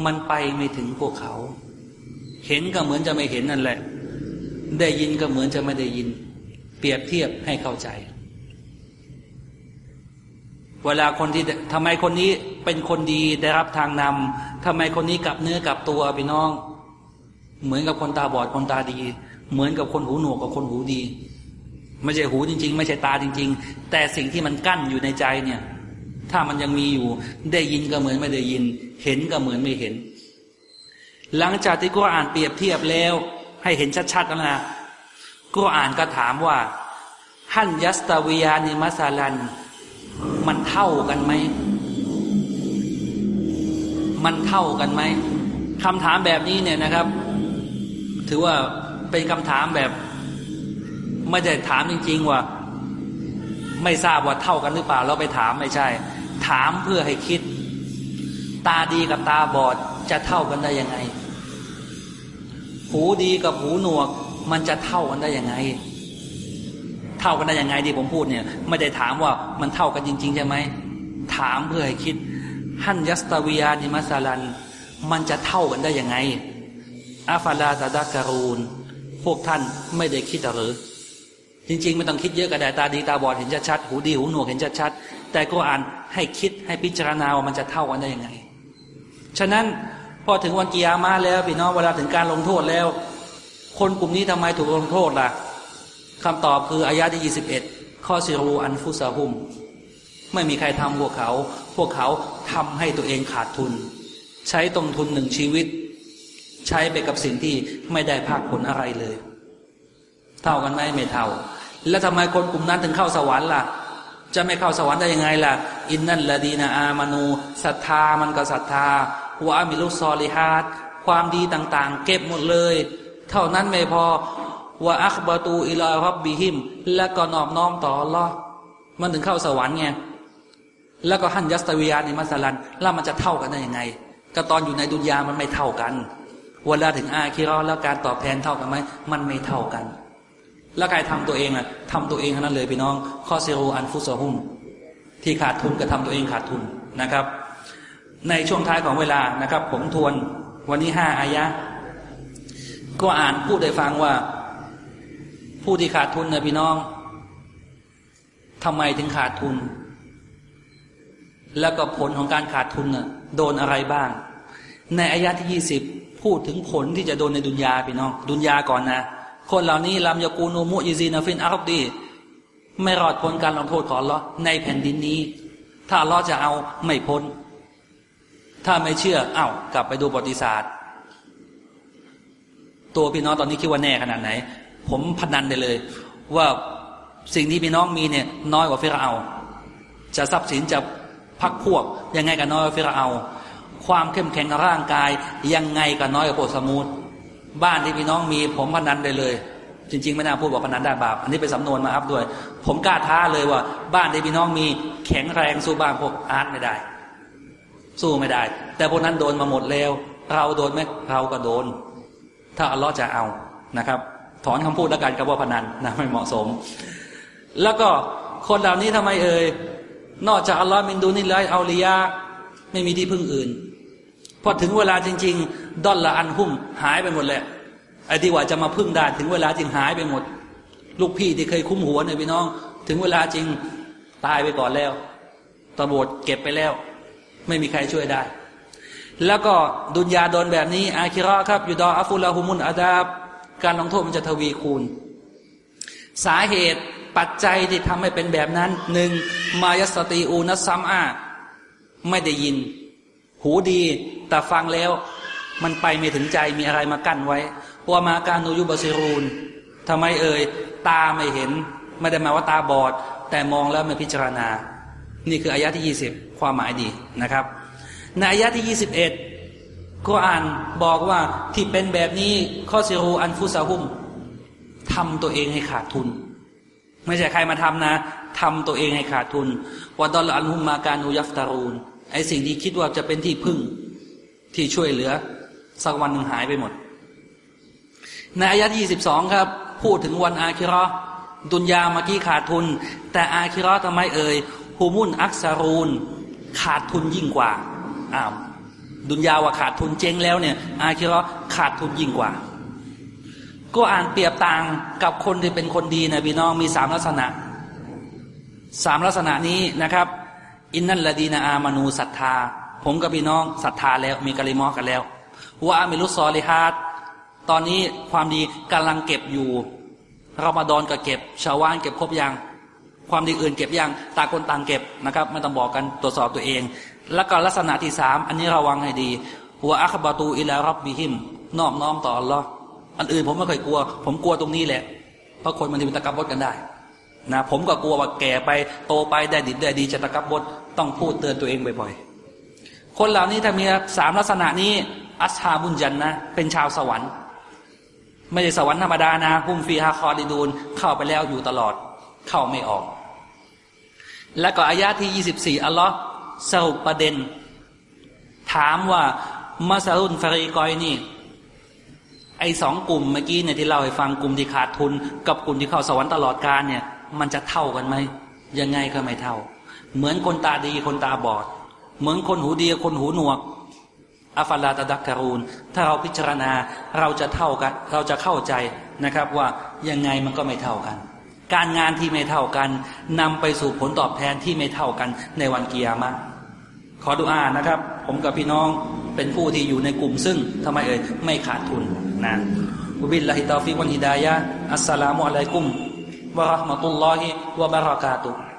มันไปไม่ถึงพวกเขา เห็นก็เหมือนจะไม่เห็นนั่นแหละ ได้ยินก็เหมือนจะไม่ได้ยิน เปรียบเทียบให้เข้าใจ เวลาคนที่ทำไมคนนี้เป็นคนดีได้รับทางนำทำไมคนนี้กลับเนื้อกลับตัวพี่น้อง เหมือนกับคนตาบอดคนตาดี เหมือนกับคนหูหนวกกับคนหูดี ไม่ใช่หูจริง ๆ ไม่ใช่ตาจริง ๆ แต่สิ่งที่มันกั้นอยู่ในใจเนี่ย ถ้ามันยังมีอยู่ ได้ยินก็เหมือนไม่ได้ยิน เห็นก็เหมือนไม่เห็น หลังจากที่กุรอานเปรียบเทียบแล้ว ให้เห็นชัดๆแล้วนะกุรอานก็ถามว่าฮันยัสตาวิยานิมัสลัน มันเท่ากันไหม มันเท่ากันไหมคำถามแบบนี้เนี่ยนะครับ ถือว่าเป็นคำถามแบบ ไม่ได้ถามจริง ๆ ว่า ไม่ทราบว่าเท่ากันหรือเปล่าเราไปถามไม่ใช่ ถามเพื่อให้คิด ตาดีกับตาบอดจะเท่ากันได้ยังไง หูดีกับหูหนวก มันจะเท่ากันได้ยังไง เท่ากันได้ยังไงที่ผมพูดเนี่ย ไม่ได้ถามว่ามันเท่ากันจริง ๆ ใช่ไหมถามเพื่อให้คิดฮันยัสตาวิยานิมัสลัน มันจะเท่ากันได้ยังไงอาฟาลาตาดาการูนพวกท่านไม่ได้คิดหรือ จริง ๆ ไม่ต้องคิดเยอะก็ได้ตาดีตาบอดเห็นชัดๆหูดีหูหนวกเห็นชัดๆแต่ก็อ่านให้คิดให้พิจารณาว่ามันจะเท่ากันได้ยังไง ฉะนั้นพอถึงวันกิยามาแล้วพี่น้องเวลาถึงการลงโทษแล้ว คนกลุ่มนี้ทำไมถูกลงโทษล่ะ คำตอบคืออายาที่ยี่สิบเอ็ดข้อสิรูอันฟุซาหุม ไม่มีใครทำพวกเขา พวกเขาทำให้ตัวเองขาดทุน ใช้ตรงทุนหนึ่งชีวิต ใช้ไปกับสิ่งที่ไม่ได้ภาคผลอะไรเลย เท่ากันไหมไม่เท่า แล้วทำไมคนกลุ่มนั้นถึงเข้าสวรรค์ล่ะ จะไม่เข้าสวรรค์ได้ยังไงล่ะ อินนั่นละดีนาอามานูศรัทธามันก็ศรัทธาวะมิลุซอลิฮัดความดีต่างๆ เก็บหมดเลย เท่านั้นไม่พอ วะอัคบาตูอิลารับบิฮิม และก็นอบน้อมต่อลอมันถึงเข้าสวรรค์ไงแล้วก็หันยัสตวิยาในมัสลันแล้วมันจะเท่ากันได้ยังไง ก็ตอนอยู่ในดุนยามันไม่เท่ากัน เวลาถึงอาคิรอแล้วการตอบแทนเท่ากันไหมมันไม่เท่ากัน แล้วกายทำตัวเองอะทำตัวเองเท่านั้นเลยพี่น้องข้อเซโรอันฟุซอหุมที่ขาดทุนก็ทำตัวเองขาดทุนนะครับ ในช่วงท้ายของเวลานะครับ ผมทวนวันนี้ห้าอายะก็อ่านพูดได้ฟังว่า ผู้ที่ขาดทุนนะพี่น้องทำไมถึงขาดทุน แล้วก็ผลของการขาดทุนน่ะโดนอะไรบ้าง ในอายะที่ยี่สิบพูดถึงผลที่จะโดนในดุนยาพี่น้อง ดุนยาก่อนนะ คนเหล่านี้ลำยากูนูมุยิซีนาฟินอารับดี ไม่รอดพ้นการลงโทษของลอในแผ่นดินนี้ ถ้าลอจะเอาไม่พ้น ถ้าไม่เชื่อเอา้ากลับไปดูประวัติศาสตร์ ตัวพี่น้องตอนนี้คิดว่าแน่ขนาดไหน ผมพนันได้เลย ว่าสิ่งที่พี่น้องมีเนี่ยน้อยกว่าฟิรเอาจะทรัพย์สินจะพักพวก ยังไงก็น้อยกว่าฟิรเอาความเข้มแข็งร่างกาย ยังไงก็น้อยกว่าโพสมูทบ้านที่พี่น้องมี ผมพนันได้เลย จริง ๆ ไม่น่าพูดว่าพนันได้บาป อันนี้เป็นสำนวนมาอัพด้วย ผมกล้าท้าเลยว่า บ้านที่พี่น้องมีแข็งแรงสู้บ้านพวกอาร์ตไม่ได้ สู้ไม่ได้ แต่พวกนั้นโดนมาหมดแล้ว เราโดนไหมเราก็โดน ถ้าอัลลอฮ์จะเอานะครับ ถอนคำพูดแล้วกันกับว่าพนันนะไม่เหมาะสม แล้วก็คนเหล่านี้ทำไมเอ่ยนอกจากอัลลอฮ์มินดูนิลายเอาลียาไม่มีที่พึ่งอื่นพอถึงเวลาจริง ๆดอลละอันหุ้มหายไปหมดแหละไอ้ที่ว่าจะมาพึ่งได้ถึงเวลาจริงหายไปหมด ลูกพี่ที่เคยคุ้มหัวเนี่ยพี่น้อง ถึงเวลาจริงตายไปก่อนแล้วตำรวจเก็บไปแล้ว ไม่มีใครช่วยได้ แล้วก็ดุนยาโดนแบบนี้ อาคิรอครับ อยู่ดออัฟุลาฮุมุนอาดาบ การลงโทษมันจะทวีคูณ สาเหตุปัจจัยที่ทำให้เป็นแบบนั้นหนึ่งมายสติอูนัสซัมอาไม่ได้ยิน หูดีแต่ฟังแล้ว มันไปไม่ถึงใจมีอะไรมากั้นไว้ว่ามาการนูยุบซิรูนทำไมเอ่ยตาไม่เห็น ไม่ได้มาว่าตาบอด แต่มองแล้วไม่พิจารณา นี่คืออายะที่ยี่สิบความหมายดีนะครับ ในอายะที่ยี่สิบเอ็ด ก็อ่านบอกว่าที่เป็นแบบนี้ข้อซิรูอันฟุซาหุมทำตัวเองให้ขาดทุน ไม่ใช่ใครมาทำนะทำตัวเองให้ขาดทุนวัดอลอันหุมมาการูยัฟตารูนไอสิ่งที่คิดว่าจะเป็นที่พึ่งที่ช่วยเหลือ สักวันหนึ่งหายไปหมด ในอายะที่ยี่สิบสองครับ พูดถึงวันอาคิรอดุนยาเมื่อกี้ขาดทุน แต่อาคิรอทำไมเอ่ยฮูมุนอักซารูนขาดทุนยิ่งกว่าอ้าว ดุนยาว่าขาดทุนเจ๊งแล้วเนี่ย อาคิรอขาดทุนยิ่งกว่า ก็อ่านเปรียบต่างกับคนที่เป็นคนดีนะพี่น้องมีสามลักษณะสามลักษณะนี้นะครับ อินนัลลดีนาอามานูศรัทธา ผมกับพี่น้องศรัทธาแล้วมีกะลิมอกันแล้วว่าอามิลุซอลิฮัดตอนนี้ความดีกำลังเก็บอยู่เรามาดอนก็เก็บ ชาวว่านเก็บครบยังความดีอื่นเก็บยังตาคนต่างเก็บนะครับไม่ต้องบอกกันตรวจสอบตัวเอง แล้วก็ลักษณะที่สามอันนี้ระวังให้ดีหัวอัคบาตูอิลารับบิหิมนอบน้อมต่ออัลลอฮ์อันอื่นผมไม่เคยกลัว ผมกลัวตรงนี้แหละเพราะคนมันจะเป็นตะกับบดกันได้นะผมก็กลัวว่าแก่ไปโตไปได้ดิบได้ดีจะตะกับบดต้องพูดเตือนตัวเองบ่อยๆ คนเหล่านี้ถ้ามีสามลักษณะนี้ อัสฮาบุญจันนะ เป็นชาวสวรรค์ ไม่ใช่สวรรค์ธรรมดานะฮุมฟีฮาคอดิดูนเข้าไปแล้วอยู่ตลอด เข้าไม่ออก แล้วก็อายะที่ยี่สิบสี่อัลลอฮ์ สรุปประเด็น ถามว่ามาซารุนฟารีกอยนี่ ไอสองกลุ่มเมื่อกี้เนี่ยที่เราให้ฟังกลุ่มที่ขาดทุน กับกลุ่มที่เข้าสวรรค์ตลอดกาลเนี่ย มันจะเท่ากันไหมยังไงก็ไม่เท่า เหมือนคนตาดีคนตาบอด เหมือนคนหูดีคนหูหนวกอัฟลาตดักการูนถ้าเราพิจารณาเราจะเท่ากัน เราจะเข้าใจนะครับว่ายังไงมันก็ไม่เท่ากัน การงานที่ไม่เท่ากันนำไปสู่ผลตอบแทนที่ไม่เท่ากันในวันกิยามะ ขอดุอานะครับ ผมกับพี่น้องเป็นผู้ที่อยู่ในกลุ่มซึ่งทำไมเอ่ยไม่ขาดทุนนะอุบิลลาฮิตาฟิกวันฮิดายะอัสสลามุอะลัยกุมวะราะห์มะตุลลอฮิวะบะเราะกาตุฮ์